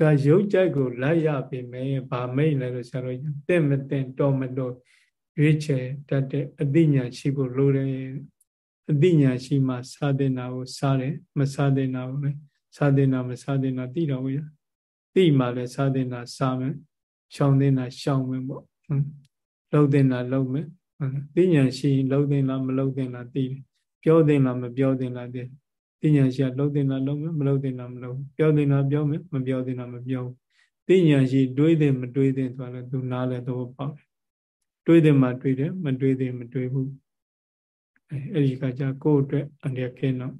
ဒါကရုပ်ကြိုက်ကိုလိုက်ရပြီမယ်ဗာမိတ်လဲလို့ဆရာတော်တင့်မတင်တော်မတော်ရွေးချယ်တတ်တဲ့အသိဉာဏ်ရှိဖို့လိုတယ်အသိဉာဏ်ရှိမှစာသင်တာကိုစားတယ်မစားသင်တာကိုလည်းစာသင်တာမစာသင်တာသိတော့ဘူးရသိမှလည်းစာသင်တာစာမယ်ရှောင်သင်တာရှောင်မယ်ပေါ့လှုပ်သင်တာလှုပ်မယ်သိဉာဏ်ရှိလှုပ်သင်လားမလှုပ်သင်လားသိတယ်ပြောသင်လားမပြောသင်လားတဲ့သိ ဉာဏ်ရှိလှုပ်သင်လားလှုပ်မယ်မလှုပ်သင်လားမလှုပ်ပြောသင်လားပြောမယ်မပြောသင်လားမပြောသိဉာဏ်ရှိတွေးသင်မတွေးသင်ဆိုတော့သူနားလဲတော့ပေါ့တွေးသင်မှတွေးတယ်မတွေးသင်မတွေးဘူးအဲအဲ့ဒီကကြကိုယ့်အတွက်အန္တရာယ်ကင်းတော့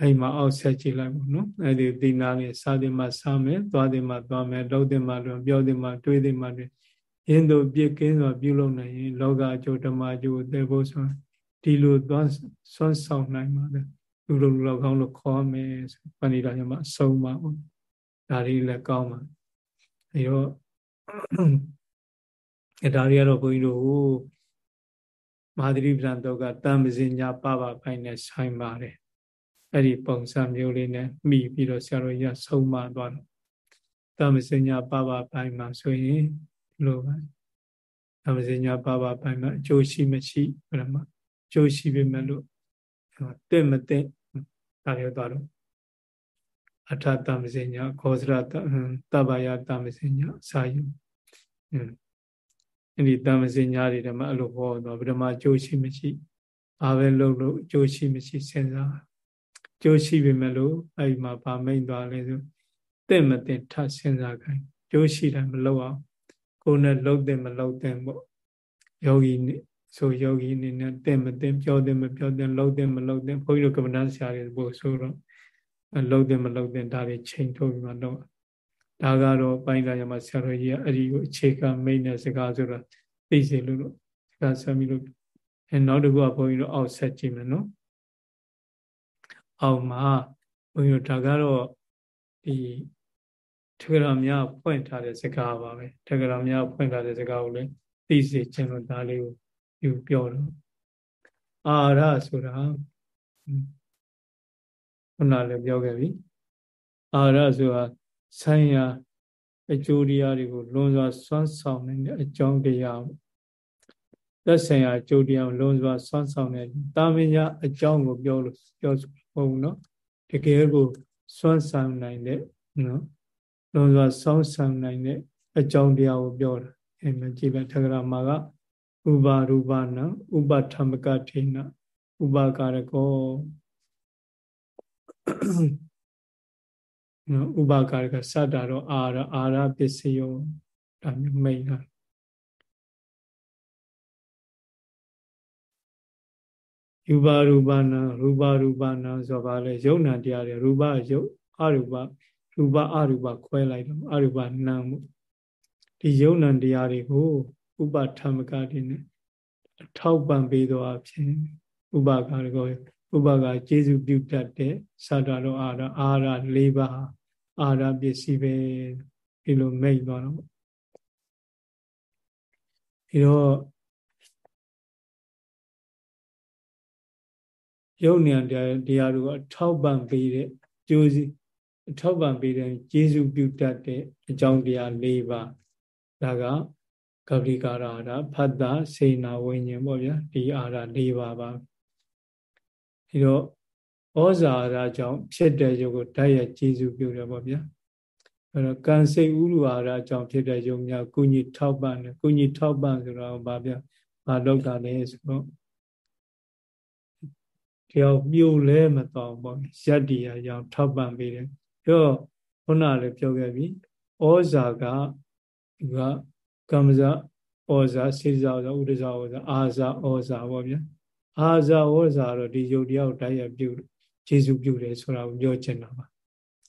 အဲ့မှာအောက်ဆက်ကြည့်လိုက်ပေါ့နော်အဲ့ဒီဒီနာလေးစားတယ်မှစားမယ်သွားတယ်မှသွားမယ်လှုပ်တယ်မှလှုပ်ပြောတယ်မှတွေးတယ်မှတွေးရင်းတို့ပြစ်ကင်းစွာပြုလုပ်နိုင်ရင်လောကအကျိုးဓမ္မအကျိုးသေဖို့ဆို ဒီလိုသွားဆွမ်းဆောင်နိုင်ပါလေလူလိုလူလောက်ကောင်းလို့ခေါ်မယ်ဆိုပဏိတာညမှာအဆုံးပါပေါ့ဒါလေးလည်းကောင်းပါအဲတော့အဲဒါတွေကတော့ဘုန်းကြီးတို့မဟာသတိပ္ပံတော့ကတမ္ပဇင်ညာပပပိုင်းနဲ့ဆိုင်ပါတယ်အဲ့ဒီပုံစံမျိုးလေးနဲ့မိပြီးတော့ဆရာတော်ကြီးကဆုံးမသွားတယ်တမ္ပဇင်ညာပပပိုင်းမှာဆိုရင်လို့ပါတမ္ပဇင်ညာပပပိုင်းမှာအကျိုးရှိမရှိဘယ်မှာအ ကျိုးရှိပြီမဲ့လို့တဲ့မတဲ့ဒါပြောသွားတော့အထတမ္ပဇင်ညာခောစရတဗ္ဗယတမ္ပဇင်ညာစာယုအဲ့ဒီတမ္ပဇင်ညာတွေတည်းမှာအဲ့လိုဟောတော့ဗဓမ္မာအကျိုးရှိမရှိဘာပဲလုပ်လို့အကျိုးရှိမရှိစဉ်းစားကျိုးရှိပြီမဲ့လို့အဲ့ဒီမှာဗာမိန်သွားလဲဆိုတင့်မတင်ထစဉ်းစားခိုင်းကျိုးရှိတယ်မလုပ်အောင်ကိုယ်နဲ့လှုပ်တယ်မလှုပ်တယ်ပေါ့ယောဂီ ဆိုယောဂီအနေနဲ့တင့်မတင်ပြောတယ်မပြောတယ်လှုပ်တယ်မလှုပ်တယ်ဘုန်းကြီးတို့ကမ္ဘာဆရာတွေပို့ဆိုတော့လှုပ်တယ်မလှုပ်တယ်ဒါတွေချိန်ထုတ်ပြီးမှတော့ဒါကတော့ပိုင်းလာရမှာဆရာတော်ကြီးကအဲ့ဒီကိုအခြေခံမိတ်တဲ့စကားဆိုတော့သိစေလို့လို့စကားဆက်ပြီးလို့အဲနောက်တစ်ခုကဘုန်းကြီးတို့အောက်ဆက်ကြည့်မယ်နော်အောက်မှာဘုန်းကြီးတို့ဒါကတော့ဒီထေရများဖွင့်ထားတဲ့စကားပါပဲထေရများဖွင့်ထားတဲ့စကားကိုလည်းသိစေခြင်းလို့ဒါလေးကို ယူပြောတော့အာရဆိုတာခုနလည်းပြောခဲ့ပြီအာရဆိုတာဆိုင်ရာအကျိုးတရားတွေကိုလွန်စွာစွမ်းဆောင်နိုင်တဲ့အကြောင်းတရားသက်ဆိုင်ရာအကျိုးတရားလွန်စွာစွမ်းဆောင်တဲ့တာမညာအကြောင်းကိုပြောလို့ပြောဟုတ်နော်တကယ်ကိုစွမ်းဆောင်နိုင်တဲ့နော်လွန်စွာစောင်းဆောင်နိုင်တဲ့အကြောင်းတရားကိုပြောတာအဲမှာကြည့်လိုက်ထကရာမှာက ဥပါရူပနာဥပထမကထေနဥပကာရကောနော်ဥပကာရကစတာတော့အာရအာရပစ္စယောဒါမျိုးမိတ်တာယူပါရူပနာရူပါရူပနာဆိုပါလေယုံနာတရားတွေရူပယုတ်အရူပရူပအရူပခွဲလိုက်တော့အရူပနာမှုဒီယုံနာတရားတွေကို ဥပထမကတိနဲ့ထောက်ပံ့ပေးသောအဖြစ်ဥပကာရကောဥပကကျေစုပြုတတ်တဲ့သတ္တရောအာရအာရ၄ပါးအာရပစ္စည်းပဲဒီလိုမိတ်သွားတော့ဒီတော့ယုံဉာဏ်တရားတို့အထောက်ပံ့ပေးတဲ့ကျိုးစီအထောက်ပံ့ပေးတဲ့ကျေစုပြုတတ်တဲ့အကြောင်းတရား၄ပါးဒါက ကပ္ပိကာရအာဖတ်တာစေနာဝိညာဉ်ပေါ့ဗျာဒီအာရ၄ပါးပါဒီတော့ဩဇာရကြောင့်ဖြစ်တဲ့ယုတ်ကိုဓာတ်ရဲ့ကျေစုပြုတယ်ပေါ့ဗျာအဲတော့ကံစိတ်ဥရအာရကြောင့်ဖြစ်တဲ့ယုတ်များကုညီထောက်ပံ့တယ်ကုညီထောက်ပံ့ဆိုတော့ဘာဗျာဘာလောက်တာလဲဆိုတော့တရားမြုပ်လဲမတော့ပေါ့ယတ္တိယကြောင့်ထောက်ပံ့ပေးတယ်ပြောခုနလည်းပြောခဲ့ပြီဩဇာကဒီက ကမ္မဇဩဇာစေဇာဩဇာဥဒဇာဩဇာအာဇာဩဇာပေါ့ဗျာအာဇာဩဇာတော့ဒီယုတ်တရားကိုတိုက်ရပြုကျေစုပြုတယ်ဆိုတာကိုပြောချင်တာပါ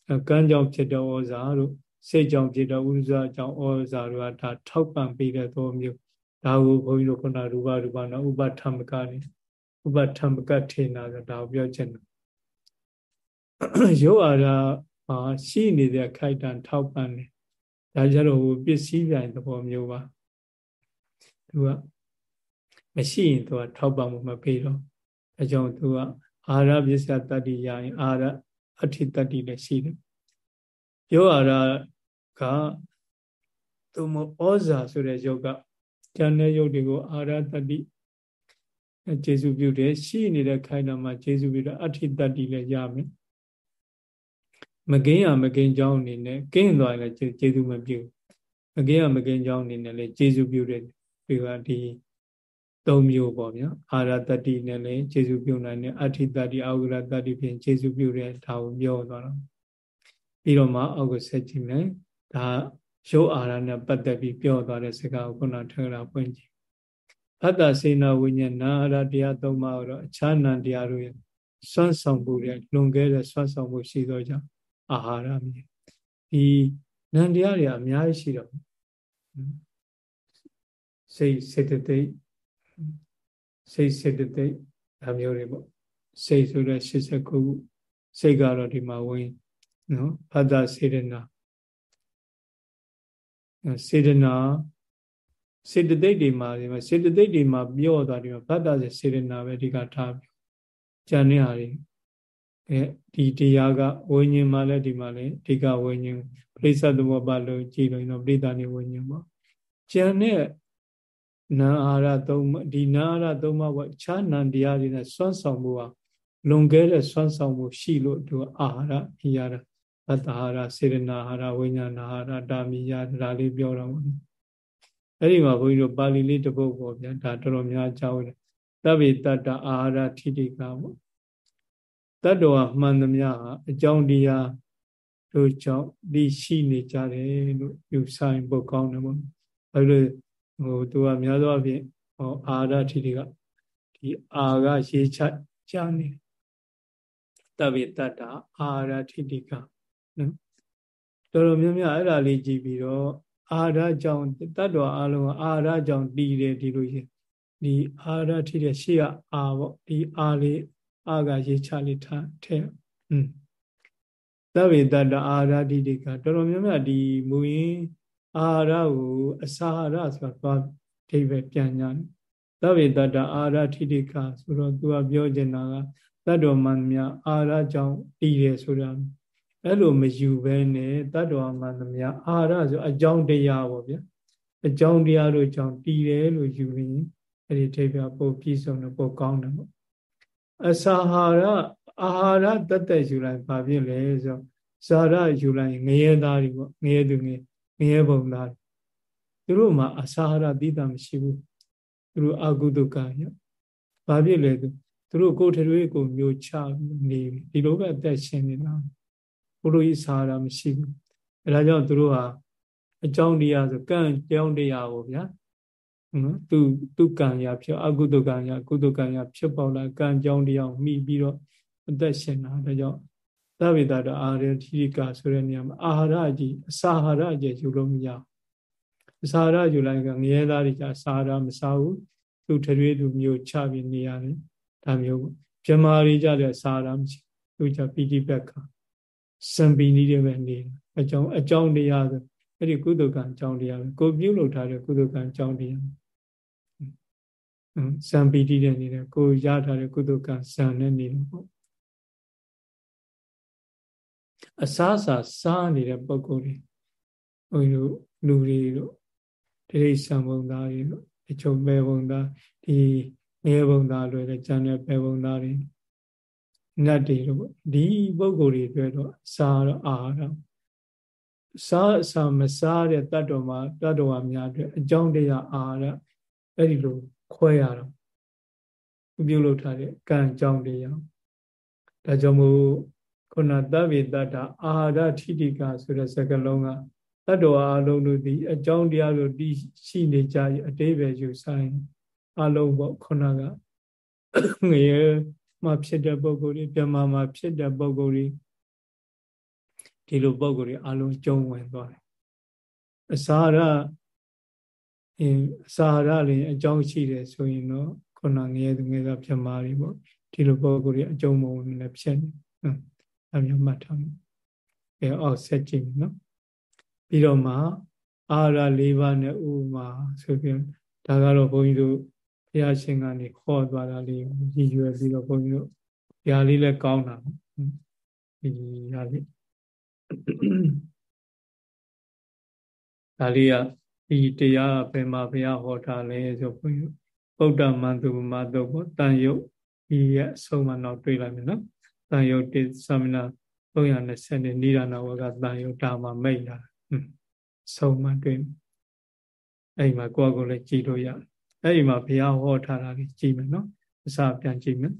အဲကံကြောင့်ဖြစ်တဲ့ဩဇာတို့စိတ်ကြောင့်ဖြစ်တဲ့ဥဒဇာကြောင့်ဩဇာတို့ကဒါထောက်ပံ့ပေးတဲ့သောမျိုးဒါကိုဘုန်းကြီးတို့ခုနရူပရူပနာဥပထမကနေဥပထမကထေနာဆိုတာကိုပြောချင်တယ်ရုပ်အာရမှာရှိနေတဲ့ခိုက်တန်ထောက်ပံ့တယ် ဒါကြတော့ဟိုပစ္စည်းပြိုင်သဘောမျိုးပါသူကမရှိရင်သူကထောက်ပံ့မှုမပေးတော့အဲကြောင့်သူကအာရပစ္စယတတ္တိရရင်အာရအဋ္ဌိတတ္တိလည်းရှိတယ်ယောအာရကသူမဩဇာဆိုတဲ့ယုတ်ကဉာဏ်တဲ့ယုတ်တွေကိုအာရတတ္တိကျေစုပြုတယ်ရှိနေတဲ့ခိုင်နာမှာကျေစုပြုတော့အဋ္ဌိတတ္တိလည်းရမယ် မကင်းရမကင်းကြောင်းအနေနဲ့ကင်းသွားရင်လည်းကျေစုမပြုမကင်းရမကင်းကြောင်းအနေနဲ့လည်းကျေစုပြုတဲ့ဒီကဒီသုံးမျိုးပေါ့ဗျာအာရတတိနဲ့လည်းခြေစုပြုနိုင်တယ်အဋ္ဌိတတိအာဝရတတိဖြင့်ခြေစုပြုတဲ့ဒါကိုပြောသွားတော့ပြီးတော့မှအောက်ကိုဆက်ကြည့်မယ်ဒါရုပ်အာရနဲ့ပတ်သက်ပြီးပြောသွားတဲ့စကားကိုခုနထထပွင့်ကြည့်ဖတ်တာစေနာဝိညာဏအာရတရားသုံးပါးတော့အခြားနံတရားတို့ရဲ့စွန့်ဆောင်မှုတွေလွန်ခဲ့တဲ့စွန့်ဆောင်မှုရှိသောကြောင့် အာဟာရမြင်ဒီနံတရားတွေအများကြီးရှိတော့စိတ်စေတသိက်စိတ်စေတသိက်ဒါမျိုးတွေပေါ့စိတ်ဆိုတဲ့89ခုစိတ်ကတော့ဒီမှာဝင်နော်ဖတ်တာစေတနာစေတနာစေတသိက်တွေမှာဒီမှာစေတသိက်တွေမှာပြောသွားတယ်ဖတ်တာစေတနာပဲအဓိကထားပြီးဉာဏ်နဲ့ဟာတွေ အဲဒီတရားကဝိညာဉ်မှာလည်းဒီမှာလည်းအဓိကဝိညာဉ်ပြိဿသဘောပါလို့ကြည်လို့တော့ပြိဿနေဝိညာဉ်ပေါ့ဉာဏ်နဲ့နာအာရသုံးဒီနာအာရသုံးပါးကခြားနံတရားတွေနဲ့စွန့်ဆောင်မှုဟာလွန်ကဲတဲ့စွန့်ဆောင်မှုရှိလို့သူအာဟာရဤရတာအတ္တဟာရစေရနာဟာရဝိညာဏဟာရတာမိယဒါလေးပြောတော့ဘူးအဲ့ဒီမှာဘုန်းကြီးတို့ပါဠိလေးတစ်ပုဒ်ပေါ့ဗျာဒါတော်တော်များကြောင်းတယ်တဗ္ဗေတတ္တအာဟာရထိတိကပေါ့ တတ္တဝမှန်သမျှဟာအကြောင်းတရားတို့ကြောင့်ဒီရှိနေကြတယ်လို့ယူဆိုင်ပုတ်ကောင်းတယ်ပေါ့ဘာလို့ဟိုသူကများသောအားဖြင့်ဟောအာရထိတိကဒီအာကရေချကြနေတဗ္ဗေတတ္တအာရထိတိကနော်တော်တော်များများအဲ့ဒါလေးကြည့်ပြီးတော့အာရကြောင့်တတ္တဝါအလုံးအာရကြောင့်တည်တယ်ဒီလိုရှင်ဒီအာရထိတဲ့ရှေ့ကအာပေါ့ဒီအာလေး အာကရေချလေးထားထဲอืมသဗ္ဗေတတ္တအာရတိတိကတော်တော်များများဒီမူရင်းအာရကိုအစာရဆိုတာသွားဒိဗေပြန်ညာသဗ္ဗေတတ္တအာရထိတိကဆိုတော့သူကပြောချင်တာကတတ္တဝမှန်များအာရကြောင့်တည်တယ်ဆိုတာအဲ့လိုမယူဘဲနဲ့တတ္တဝမှန်များအာရဆိုအကြောင်းတရားပေါ့ဗျာအကြောင်းတရားတို့ကြောင့်တည်တယ်လို့ယူရင်အဲ့ဒီဒိဗေပို့ပြည့်စုံတော့ပို့ကောင်းတယ်ပေါ့ အစာဟာရအာဟာရတတ်တဲ့ယူလိုက်ဘာဖြစ်လဲဆိုဇာရယူလိုက်ငရဲသားတွေပေါ့ငရဲသူငရဲငရဲပုံသားသူတို့မှာအစာဟာရသီးတာမရှိဘူးသူတို့အကုသကရဘာဖြစ်လဲသူသူတို့ကိုယ်ထွေးကိုမျိုးချနေဒီလိုပဲအသက်ရှင်နေတာဘုလိုကြီးစာဟာရမရှိဘူးအဲဒါကြောင့်သူတို့ဟာအကြောင်းတရားဆိုကံကြောင်းတရားကိုဗျာ နော်သူသူကံရဖြစ်အကုသကံရကုသကံရဖြစ်ပေါ်လာကံကြောင်းတရားမိပြီးတော့အသက်ရှင်တာဒါကြောင့်သဗ္ဗေတတအာရတိကဆိုတဲ့နေရာမှာအာဟာရကြီးအစာဟာရကြီးယူလို့မရအစာဟာရယူလိုက်ကငရဲသားတွေကြအစာဟာရမစားဘူးသူထွေးသူမျိုးချပြီးနေရတယ်ဒါမျိုးပေါ့ပြမာတွေကြတဲ့အစာဟာရမရှိသူကြပိဋိပက္ခစံပီနီးတွေပဲနေအကြောင်းအကြောင်းတရားဆိုအဲ့ဒီကုသကံအကြောင်းတရားပဲကိုပြုလုပ်ထားတဲ့ကုသကံအကြောင်းတရား ဇံပီတိတဲ့နေတယ်ကိုရထားတဲ့ကုသကဇံနဲ့နေတယ်ပေါ့အစားစာစားနေတဲ့ပုံကိုယ်တွေဘုန်းကြီးတို့လူတွေတို့တိရိစ္ဆာန်ဘုံသားတွေတို့အချုပ်ပဲဘုံသားဒီငယ်ဘုံသားတွေလည်းကျန်တဲ့ပဲဘုံသားတွေနတ်တွေတို့ဒီပုံကိုယ်တွေအတွက်တော့စားတော့အာဟာရစားအစာမစားတဲ့တတ္တဝါတတ္တဝါများအတွက်အကြောင်းတရားအာဟာရအဲ့ဒီလို ခွဲရတော့ပြုလုပ်ထားတဲ့ကံကြောင့်တရားဒါကြောင့်မို့ခုနသဗ္ဗေတ္တအာဟာရထိတိကဆိုတဲ့စကားလုံးကတတ္တဝါအလုံးတို့ဒီအကြောင်းတရားတို့ဒီရှိနေကြ၏အတိပ္ပယ်ယူဆိုင်အလုံးပေါ့ခုနကငရေမှာဖြစ်တဲ့ပုံကိုယ်တွေပြမမှာဖြစ်တဲ့ပုံကိုယ်တွေဒီလိုပုံကိုယ်တွေအလုံးကျုံဝင်သွားတယ်အစာရ အင်းအစာရလည်းအကြောင်းရှိတယ်ဆိုရင်တော့ခုနငရေသူငယ်ကပြမတွေပေါ့ဒီလိုပုံကိုယ်တွေအကျုံးမဝင်လည်းဖြစ်နေဟုတ်အမျိုးမှတ်ထားမယ်အဲအောက်ဆက်ကြည့်နော်ပြီးတော့မှအာရ၄ပါးနဲ့ဥမာဆိုပြီးဒါကတော့ဘုန်းကြီးတို့ဘုရားရှင်ကနေခေါ်သွားတာလေးရည်ရွယ်ပြီးတော့ဘုန်းကြီးတို့ຢာလေးလည်းကောင်းတာဒီຢာလေးဒါလေးက ဒီတရားဘယ်မှာဘုရားဟောထားလဲဆိုဘုန်းကြီးပုဒ္ဓမန္တုမတုဘောတန်ယုတ်ဒီရဲ့အဆုံးမတော့တွေ့လိုက်မယ်နော်တန်ယုတ်တိသမဏ320နဲ့နိဒာနဝကတန်ယုတ်ဒါမှမိတ်လာဆုံးမတွေ့အဲ့မှာကိုယ့်ကိုယ်လည်းကြည်လို့ရအဲ့ဒီမှာဘုရားဟောထားတာလေးကြည့်မယ်နော်အစပြန်ကြည့်မယ်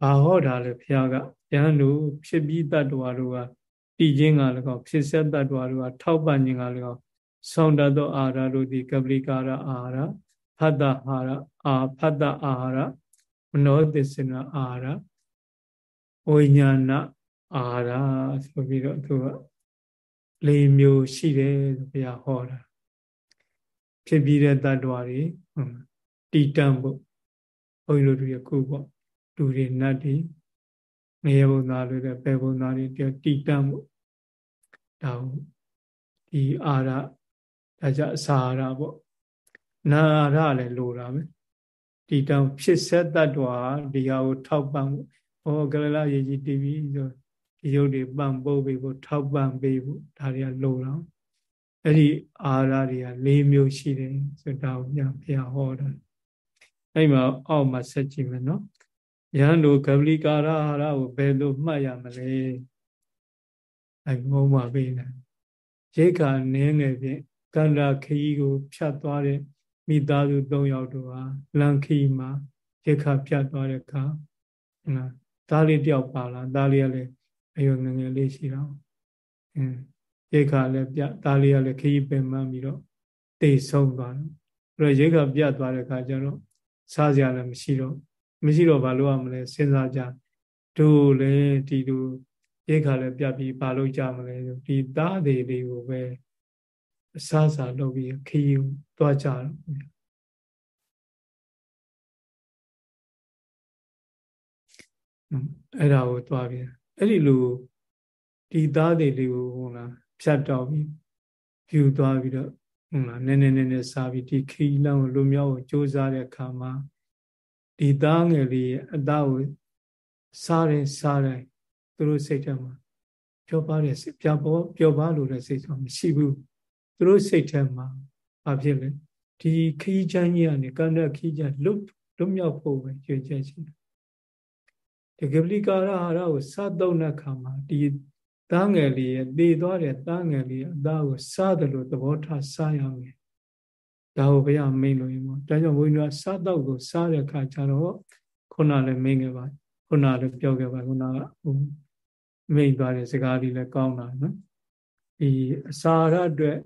ဘာဟောတာလဲဘုရားကယဟန်တို့ဖြစ်ပြီးတ attva တို့ကတည်ခြင်းကလည်းကောဖြစ်ဆက်တ attva တို့ကထောက်ပံ့ခြင်းကလည်းကော ဆောင်းတတ်သောအာဟာရတို့သည်ကပလီကာရအာဟာရဖတ်တာအာဟာရအာဖတ်တာအာဟာရမနောသစ္စနာအာဟာရဝိညာဏအာဟာရဆိုပြီးတော့သူကလေးမျိုးရှိတယ်ဘုရားဟောတာဖြစ်ပြီးတဲ့တ attva တွေတည်တံ့ဖို့ဘုန်းကြီးတို့တွေခုပေါ့လူတွေနတ်တွေငရေဘုံသားတွေတဲ့ပေဘုံသားတွေတည်တံ့ဖို့ဒါဒီအာရ ဒါကြအစာရပေါ့နာရလည်းလိုတာပဲဒီတောင်ဖြစ်ဆက်တတ်တော်ဒီဟာကိုထောက်ပံ့ဖို့ဟောကလလရေကြီးတည်ပြီးဆိုဒီရုပ်တွေပံ့ပိုးပေးဖို့ထောက်ပံ့ပေးဖို့ဒါတွေကလိုတော့အဲ့ဒီအာရတွေက၄မျိုးရှိတယ်ဆိုတော့ပြန်ဘုရားဟောတာအဲ့မှာအောက်မှာဆက်ကြည့်မယ်နော်ယဟန်တို့ဂဗလိကာရဟာရကိုဘယ်လိုမှတ်ရမလဲအဲ့ငုံပါပေးနေရိတ်ခါနင်းငယ်ဖြင့် ကန္တာခီးကို ဖြတ်သွားတဲ့မိသားစု၃ယောက်တို့ဟာလန်ခီးမှာရိတ်ခါဖြတ်သွားတဲ့အခါဟုတ်သားလေးတယောက်ပါလာသားလေးကလည်းအယုံငငယ်လေးရှိတော့အင်းရိတ်ခါလည်းပြသားလေးကလည်းခီးပင်မှန်းပြီးတော့တိတ်ဆုံးသွားတယ်အဲ့တော့ရိတ်ခါပြတ်သွားတဲ့အခါကျတော့စားစရာလည်းမရှိတော့မရှိတော့ဘာလို့ရမလဲစဉ်းစားကြတို့လည်းဒီလိုရိတ်ခါလည်းပြတ်ပြီးဘာလို့ကြမလဲဒီသားသေးလေးကိုပဲ အစားစားလုပ်ပြီးခရီးသွားကြတော့အဲ့ဒါကိုသွားပြီးအဲ့ဒီလိုဒီသားတွေလေးကိုဟုတ်လားဖြတ်တော့ပြီးဖြူသွားပြီးတော့ဟုတ်လားနည်းနည်းနည်းနည်းစားပြီးဒီခီးလမ်းကိုလူမျိုးကိုစူးစမ်းတဲ့အခါမှာဒီသားငယ်လေးရဲ့အသားကိုစားရင်စားတယ်သူတို့စိတ်ထဲမှာပျော်ပါတဲ့စိတ်ပျော်ပေါ်ပျော်ပါလို့တဲ့စိတ်ဆိုမရှိဘူး သူတို့စိတ်ထဲမှာဘာဖြစ်လဲဒီခီးချမ်းကြီးကနေကန္နခီးချမ်းလွတ်လွတ်မြောက်ဖို့ပဲကြွေချက်ရှိတယ်ဒီကပလီကာရဟာရကိုစားသုံးတဲ့အခါမှာဒီသားငယ်လေးရဲ့တည်သွားတဲ့သားငယ်လေးရဲ့အသားကိုစားတယ်လို့သဘောထားစားရမယ်ဒါကိုဘုရားမိန်လို့ရင်ပေါ့ဒါကြောင့်ဘုန်းကြီးကစားတော့ကိုစားတဲ့အခါကျတော့ခုနလည်းမိန်ခဲ့ပါခုနလည်းပြောခဲ့ပါခုနကဟိုမိန်သွားတဲ့စကားလေးလည်းကောင်းတာနော်ဒီအစာရအတွက်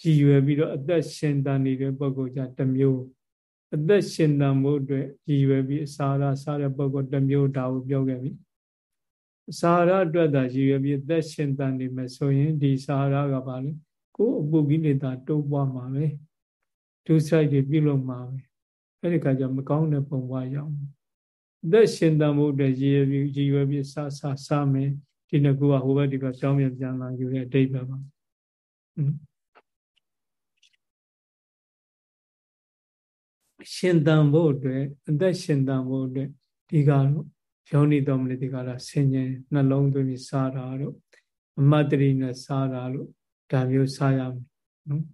ရည်ရွယ်ပြီးတော့အသက်ရှင်တန်နေတဲ့ပုဂ္ဂိုလ်ကြတစ်မျိုးအသက်ရှင်တန်မှုအတွက်ရည်ရွယ်ပြီးအစာရစားတဲ့ပုဂ္ဂိုလ်တစ်မျိုးဒါကိုပြောခဲ့ပြီအစာရအတွက်သာရည်ရွယ်ပြီးအသက်ရှင်တန်နေမယ်ဆိုရင်ဒီစာရကပါလေကိုယ်အပုကိလေသာတိုးပွားမှာပဲဒုစရိုက်တွေပြုလုပ်မှာပဲအဲ့ဒီခါကျမကောင်းတဲ့ပုံပွားရောက်အသက်ရှင်တန်မှုအတွက်ရည်ရွယ်ပြီးရည်ရွယ်ပြီးစားစားစားမယ်ဒီနှစ်ခုကဟိုဘက်ဒီဘက်ကြောင်းပြန်ပြန်လာယူတဲ့အတိတ်ပဲပါ ရှင်တန်ဖို့အတွက်အသက်ရှင်တန်ဖို့အတွက်ဒီကတော့ယောနိတော်မလေးဒီကလာဆင်ញင်နှလုံးသွင်းပြီးစားတာတို့အမတ်တရီနဲ့စားတာလို့ဒါမျိုးစားရမယ်နော်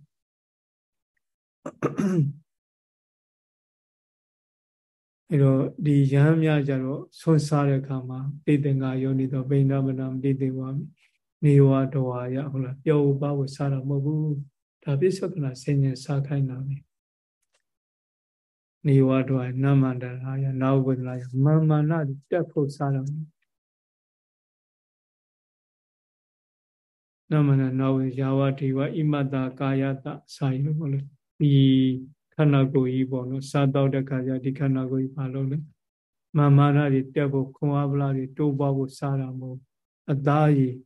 အဲတော့ဒီရဟန်းများကြတော့ဆွန်းစားတဲ့အခါမှာတိတ်တင်္ဂယောနိတော်ပိဏမနာတိတေဝါနေဝတဝါယဟုတ်လားပျော်ပါဖို့စားတာမဟုတ်ဘူးဒါပြစ္ဆုတ်ကနာဆင်ញင်စားခိုင်းတာပဲ နေဝတဝါနမန္တရာယနာဝုဒ္ဒရာယမာမာနတက်ဖို့စားတာနမနနာဝယာဝတိဝဣမတကာယတစာယလို့ပြောလို့ဒီခန္ဓာကိုယ်ကြီးပေါ့နော်စားတော့တဲ့ခါကျဒီခန္ဓာကိုယ်ကြီးဘာလို့လဲမာမာနတွေတက်ဖို့ခွန်အားဗလာတွေတိုးပွားဖို့စားတာမဟုတ်အသားကြီး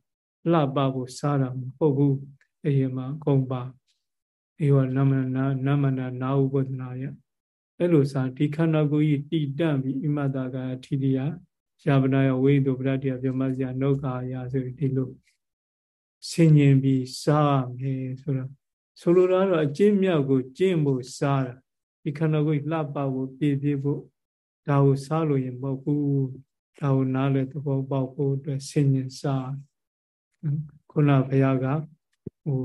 လှပဖို့စားတာမဟုတ်ဘူးအဲဒီမှာအကုန်ပါအေဝနမနာနမနာနာဥပဒနာယ အဲ့လိုစားဒီခန္ဓာကိုယ်ကြီးတည်တံ့ပြီးဣမတကာထီရိယယာပနာယဝိတုပရတ္တိယပြမစရာနှုတ်ခာယဆိုဒီလိုဆင်ញင်ပြီးစားမယ်ဆိုတော့ဆိုလိုတာတော့အကျင့်မြောက်ကိုကျင့်ဖို့စားတာဒီခန္ဓာကိုယ်လှပဖို့ပြည့်ပြည့်ဖို့ဒါကိုစားလို့ရင်မဟုတ်ဘူးဒါကိုနားလဲသဘောပေါက်ဖို့အတွက်ဆင်ញင်စားခုနဘုရားကဟို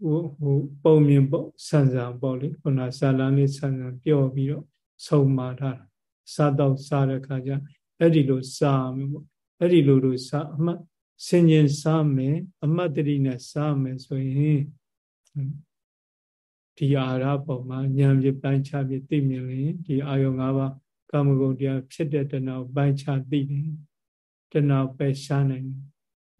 ဟိုဟိုပုံမြင်ပေါ့ဆန်ဆန်ပေါ့လေခုနဇာလန်လေးဆန်ဆန်ပြော့ပြီးတော့ဆုံးမာထားတာစားတော့စားတဲ့ခါကျအဲ့ဒီလိုစားမယ်ပေါ့အဲ့ဒီလိုလိုစားအမှတ်ဆင်ញင်စားမယ်အမတ်တရိနဲ့စားမယ်ဆိုရင်ဒီအာရပုံမှာဉာဏ်ပြပိုင်းခြားပြီးသိမြင်ရင်ဒီအာယုံ၅ပါးကာမဂုဏ်တရားဖြစ်တဲ့တဏှာပိုင်းခြားသိတယ်တဏှာပယ်ရှားနိုင်တယ်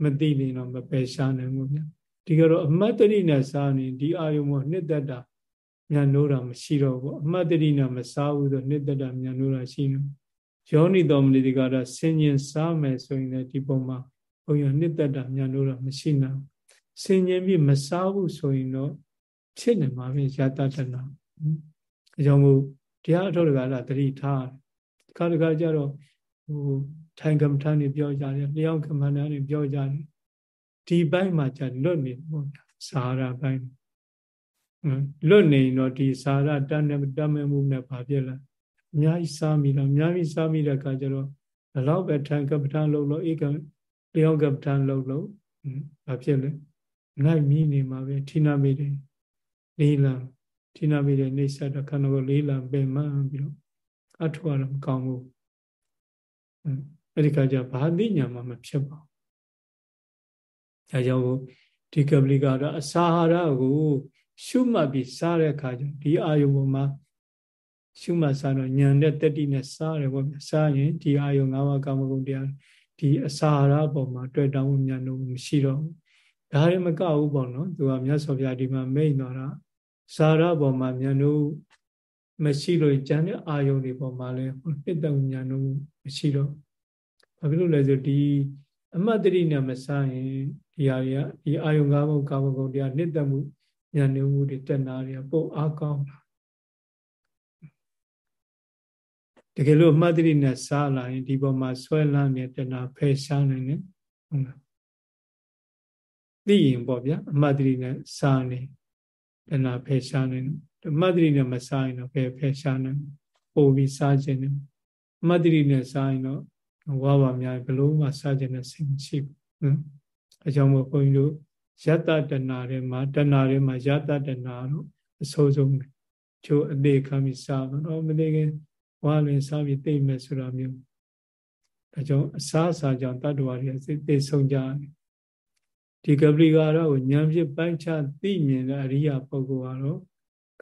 မသိရင်တော့မပယ်ရှားနိုင်ဘူးဗျ ဒီကတော့အမတ်တရိနဲ့စားနေဒီအာယုံကိုနှစ်သက်တာမြန်နိုးတာမရှိတော့ဘူးအမတ်တရိနဲ့မစားဘူးဆိုနှစ်သက်တာမြန်နိုးတာရှိနေယောနိတော်မလီဒီကတော့ဆင်ញင်စားမယ်ဆိုရင်လည်းဒီပုံမှာဘုံရနှစ်သက်တာမြန်နိုးတာမရှိနိုင်ဆင်ញင်ပြီးမစားဘူးဆိုရင်တော့ဖြစ်နေမှာပဲယတတနာအကြောင်းမို့တရားအထောက်တကလားတတိထားခါတခါကျတော့ဟိုထိုင်ကမ္မထာနေပြောကြတယ်လျောင်းကမ္မထာနေပြောကြတယ် ဒီဘက်မှာကျလွတ်နေပေါ့စာရဘက်လွတ်နေတော့ဒီစာရတတ်နေတတ်မဲ့မှုနဲ့ဘာဖြစ်လဲအများကြီးစားမိတော့အများကြီးစားမိတဲ့အခါကျတော့ဘလောက်ပဲထိုင်ကပ္ပဋ္ဌာန်းလုပ်လို့ဧကလျောကပ္ပဋ္ဌာန်းလုပ်လို့ဘာဖြစ်လဲငိုက်မိနေမှာပဲဌိနမိတယ်လေးလံဌိနမိတယ်နေဆက်တော့ခန္ဓာကိုယ်လေးလံပင်မှန်းပြီးတော့အထောက်အတော့မကောင်းဘူးအဲ့ဒီခါကျဘာသိညာမှမဖြစ်ပါဘူး အဲကြောင့်ဒီကပလီကတော့အစာဟာရကို ရှုမှတ်ပြီးစားတဲ့အခါကျဒီအာယုပေါ်မှာရှုမှတ်စားတော့ညံတဲ့တတိနဲ့စားတယ်ပေါ့ဗျာစားရင်ဒီအာယု၅ပါးကာမဂုဏ်တရားဒီအစာဟာရပေါ်မှာတွေ့တောင်းမှုမြန်လို့မရှိတော့ဘူးဒါရမကဘူးပေါ့နော်သူကမြတ်စွာဘုရားဒီမှာမိတ်တော်တာစာရပေါ်မှာမြန်လို့မရှိလို့ကျန်တဲ့အာယုန်တွေပေါ်မှာလည်းနှစ်သက်ဉာဏ်လို့မရှိတော့ဘာဖြစ်လို့လဲဆိုဒီ အမတ်တရိနဲ့မဆိုင်ရင်ဒီဟာတွေကဒီအာယုန်ကားဘုံကာမဂုဏ်တရားနှစ်သက်မှုဉာဏ်လို့မှုတွေတက်နာတွေပို့အားကောင်းတာတကယ်လို့အမတ်တရိနဲ့စားလာရင်ဒီပေါ်မှာဆွဲလန်းနေတနာဖယ်ရှားနိုင်တယ်ဟုတ်လားသိရင်ပေါ့ဗျာအမတ်တရိနဲ့စားနေတနာဖယ်ရှားနိုင်တယ်မတ္တိနဲ့မစားရင်တော့ဖယ်ဖယ်ရှားနိုင်ပို့ပြီးစားခြင်းနဲ့မတ္တိနဲ့စားရင်တော့ ဝါပါများဘလို့မှစားခြင်းနဲ့စိတ်မရှိဘူးနော်အကြောင်းမို့ဘုန်းကြီးတို့ယတ္တတဏတွေမှာတဏတွေမှာယတ္တတဏတော့အစိုးဆုံးချိုးအသေးခံပြီးစားတော့မသေးခင်ဝါလင်စားပြီးသိမ့်မယ်ဆိုတာမျိုးဒါကြောင့်အစားအစာကြောင့်တတ္တဝါတွေစိတ်သိဆုံးကြတယ်ဒီကပလီကာရကိုဉာဏ်ဖြင့်ပိုင်းခြားသိမြင်တဲ့အရိယာပုဂ္ဂိုလ်ကတော့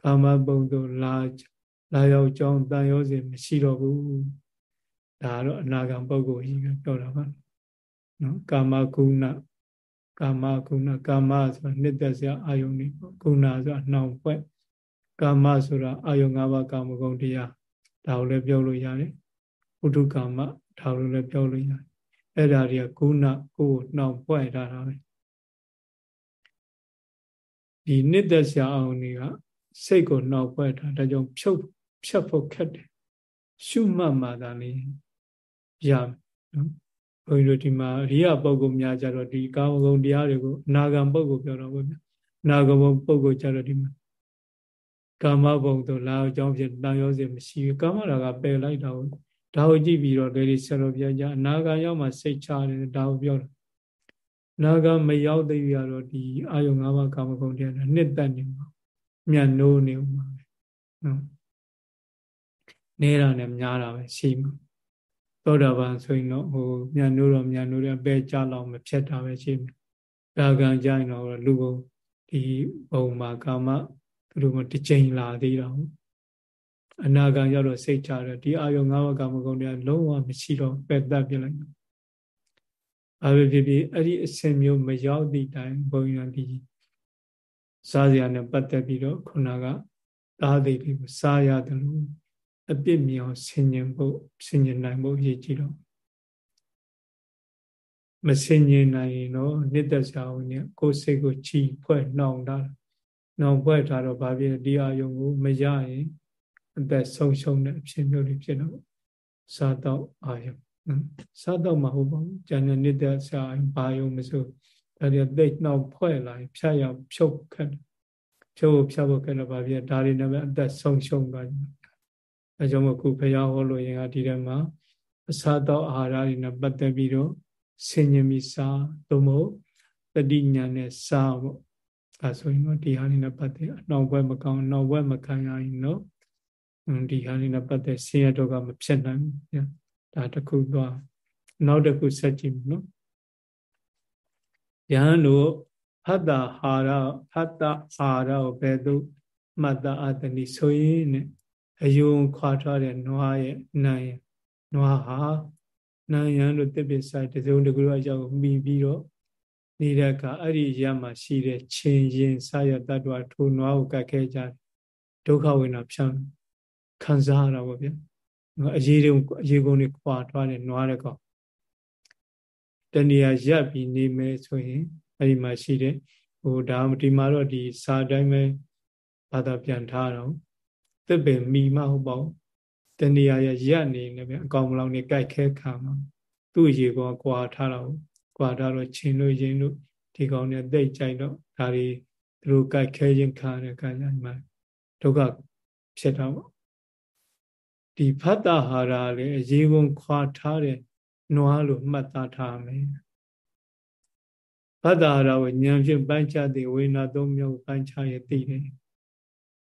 ကာမပုံတို့လာလာရောက်ကြောင်းတန်ရောစဉ်မရှိတော့ဘူး ဒါတော့အနာဂံပုဂ္ဂိုလ်ကြီးပဲပြောတာပါနော်ကာမကုဏကာမကုဏကာမဆိုတာနှစ်သက်စရာအာယုန်တွေပေါ့ကုဏဆိုတာနှောင်ဖွဲ့ကာမဆိုတာအာယုန်၅ပါးကာမဂုဏ်တရားဒါကိုလည်းပြောလို့ရတယ်ဥဒုကာမဒါကိုလည်းပြောလို့ရတယ်အဲ့ဒါတွေကကုဏကိုနှောင်ဖွဲ့ထားတာပဲဒီနှစ်သက်စရာအာယုန်တွေကစိတ်ကိုနှောက်ပွဲတာဒါကြောင့်ဖြုတ်ဖြတ်ဖို့ခက်တယ်ရှုမှတ်မှသာလေ ရနော်ဘုန်းကြီးတို့ဒီမှာရိယပုဂ္ဂိုလ်များကြတော့ဒီကာမဂုဏ်တရားတွေကိုအနာဂံပုဂ္ဂိုလ်ပြောတော့ဗျာအနာဂံပုဂ္ဂိုလ်ကြတော့ဒီမှာကာမဘုံတို့လာအကြောင်းဖြစ်တန်ရောစင်မရှိဘူးကာမရာကပယ်လိုက်တာကိုဒါကိုကြည့်ပြီးတော့လေဒီဆရာတော်ဘုရားကြီးအနာဂံရောက်မှစိတ်ချတယ်ဒါကိုပြောတယ်နာဂံမရောက်သေးရတော့ဒီအာယုံ၅ပါးကာမဂုဏ်တရားနှစ်သက်နေမှာမြတ်နိုးနေဦးမှာပဲနော်နေတာနဲ့များတာပဲရှိမှာ သောတာပန်ဆိုရင်တော့ဟိုမြတ်နိုးတော့မြတ်နိုးတယ်ပဲကြလောက်မဖြတ်တာပဲရှိမှာဒါကံကြရင်တော့လူဘုံဒီဘုံမှာကာမသူတို့ကတစ်ချိန်လာသေးတော့အနာဂံရောက်တော့စိတ်ချတယ်ဒီအာယုံ၅ဘကာမဂုဏ်တွေလုံးဝမရှိတော့ပယ်တတ်ပြလိုက်ဘာပဲဖြစ်ဖြစ်အဲ့ဒီအစင်မျိုးမရောက်သည့်တိုင်ဘုံရဒီစားစရာနဲ့ပတ်သက်ပြီးတော့ခုနကသားသေးလေးကိုစားရတယ်လို့ အပြစ်မြောင်ဆင်ញင်ဖို့ဆင်ញင်နိုင်ဖို့ရည်ကြည့်တော့မဆင်ញင်နိုင်ရင်တော့နှစ်သက်စာဝင်နဲ့ကိုယ်စိတ်ကိုချီဖွဲ့နှောင်တာနှောင်ဖွဲ့ထားတော့ဘာဖြစ်ဒီအာယုံကိုမရရင်အသက်ဆုံးရှုံးတဲ့အဖြစ်မျိုးတွေဖြစ်တော့စားတော့အာယုံစားတော့မဟုတ်ပါဘူးကျန်တဲ့နှစ်သက်စာဘာယုံမဆိုဒါတွေသိနှောက်ဖွဲ့လာရင်ဖြတ်ရောက်ဖြုတ်ခတ်ဖြုတ်ဖြတ်ဖို့ခက်တော့ဗာပြဒါတွေနဲ့ပဲအသက်ဆုံးရှုံးသွားကြတယ် အဲကြောင့်မို့ခုဖရာဟောလို့ရင်ကဒီထဲမှာအစာတော့အာဟာရတွေနဲ့ပတ်သက်ပြီးတော့ဆင်ញင်ပြီးစားသို့မဟုတ်တတိညာနဲ့စားပေါ့အဲဆိုရင်တော့ဒီဟာလေးနဲ့ပတ်သက်အနောက်ဘက်မကောင်းနောက်ဘက်မခံရရင်တော့ဒီဟာလေးနဲ့ပတ်သက်ဆင်းရဲတော့ကမဖြစ်နိုင်ဘူးဒါတခုသွားနောက်တစ်ခုဆက်ကြည့်မယ်နော်ယဟန်တို့ဖတ်တာဟာရဖတ်တာဟာရကိုဘယ်သို့မှတ်တာအတဏိဆိုရင်နဲ့ အယုံခွာထားတဲ့နွားရဲ့နံရနွားဟာနံရံလို့တစ်ပစ်ဆိုင်တစုံတကူအကြောင်းမိပြီးတော့နေတဲ့အခါအဲ့ဒီရမှာရှိတဲ့ချင်းရင်ဆရတ္တဝထိုနွားကိုကတ်ခဲကြဒုက္ခဝေဒနာဖြန့်ခံစားရတာပေါ့ဗျာအရေးတွေအရေးကုန်တွေခွာထားတဲ့နွားတဲ့ကောင်တဏှာရပ်ပြီးနေမယ်ဆိုရင်အဲ့ဒီမှာရှိတဲ့ဟိုဒါဒီမှာတော့ဒီစာတိုင်းပဲဘာသာပြန်ထားတော့ သစ်ပင်မိမဟုတ်ပါဘူးတဏှာရရပ်နေလည်းပဲအကောင်မလောင်နေကြိုက်ခဲခံမှာသူ့ရေကောကွာထားတော့ကွာထားတော့ချင်းလို့ရင်လို့ဒီကောင်နဲ့တိတ်ကြိုက်တော့ဒါတွေသူတို့ကြိုက်ခဲခြင်းခံတဲ့အခါကျမှဒုက္ခဖြစ်တော့ဒီဖတ်တာဟာရာလေအရေးကုန်ခွာထားတဲ့နွားလို့မှတ်သားထားမယ်ဖတ်တာဟာရာကိုဉာဏ်ဖြင့်ပိုင်းခြားတဲ့ဝေနာသုံးမျိုးပိုင်းခြားရသိတယ်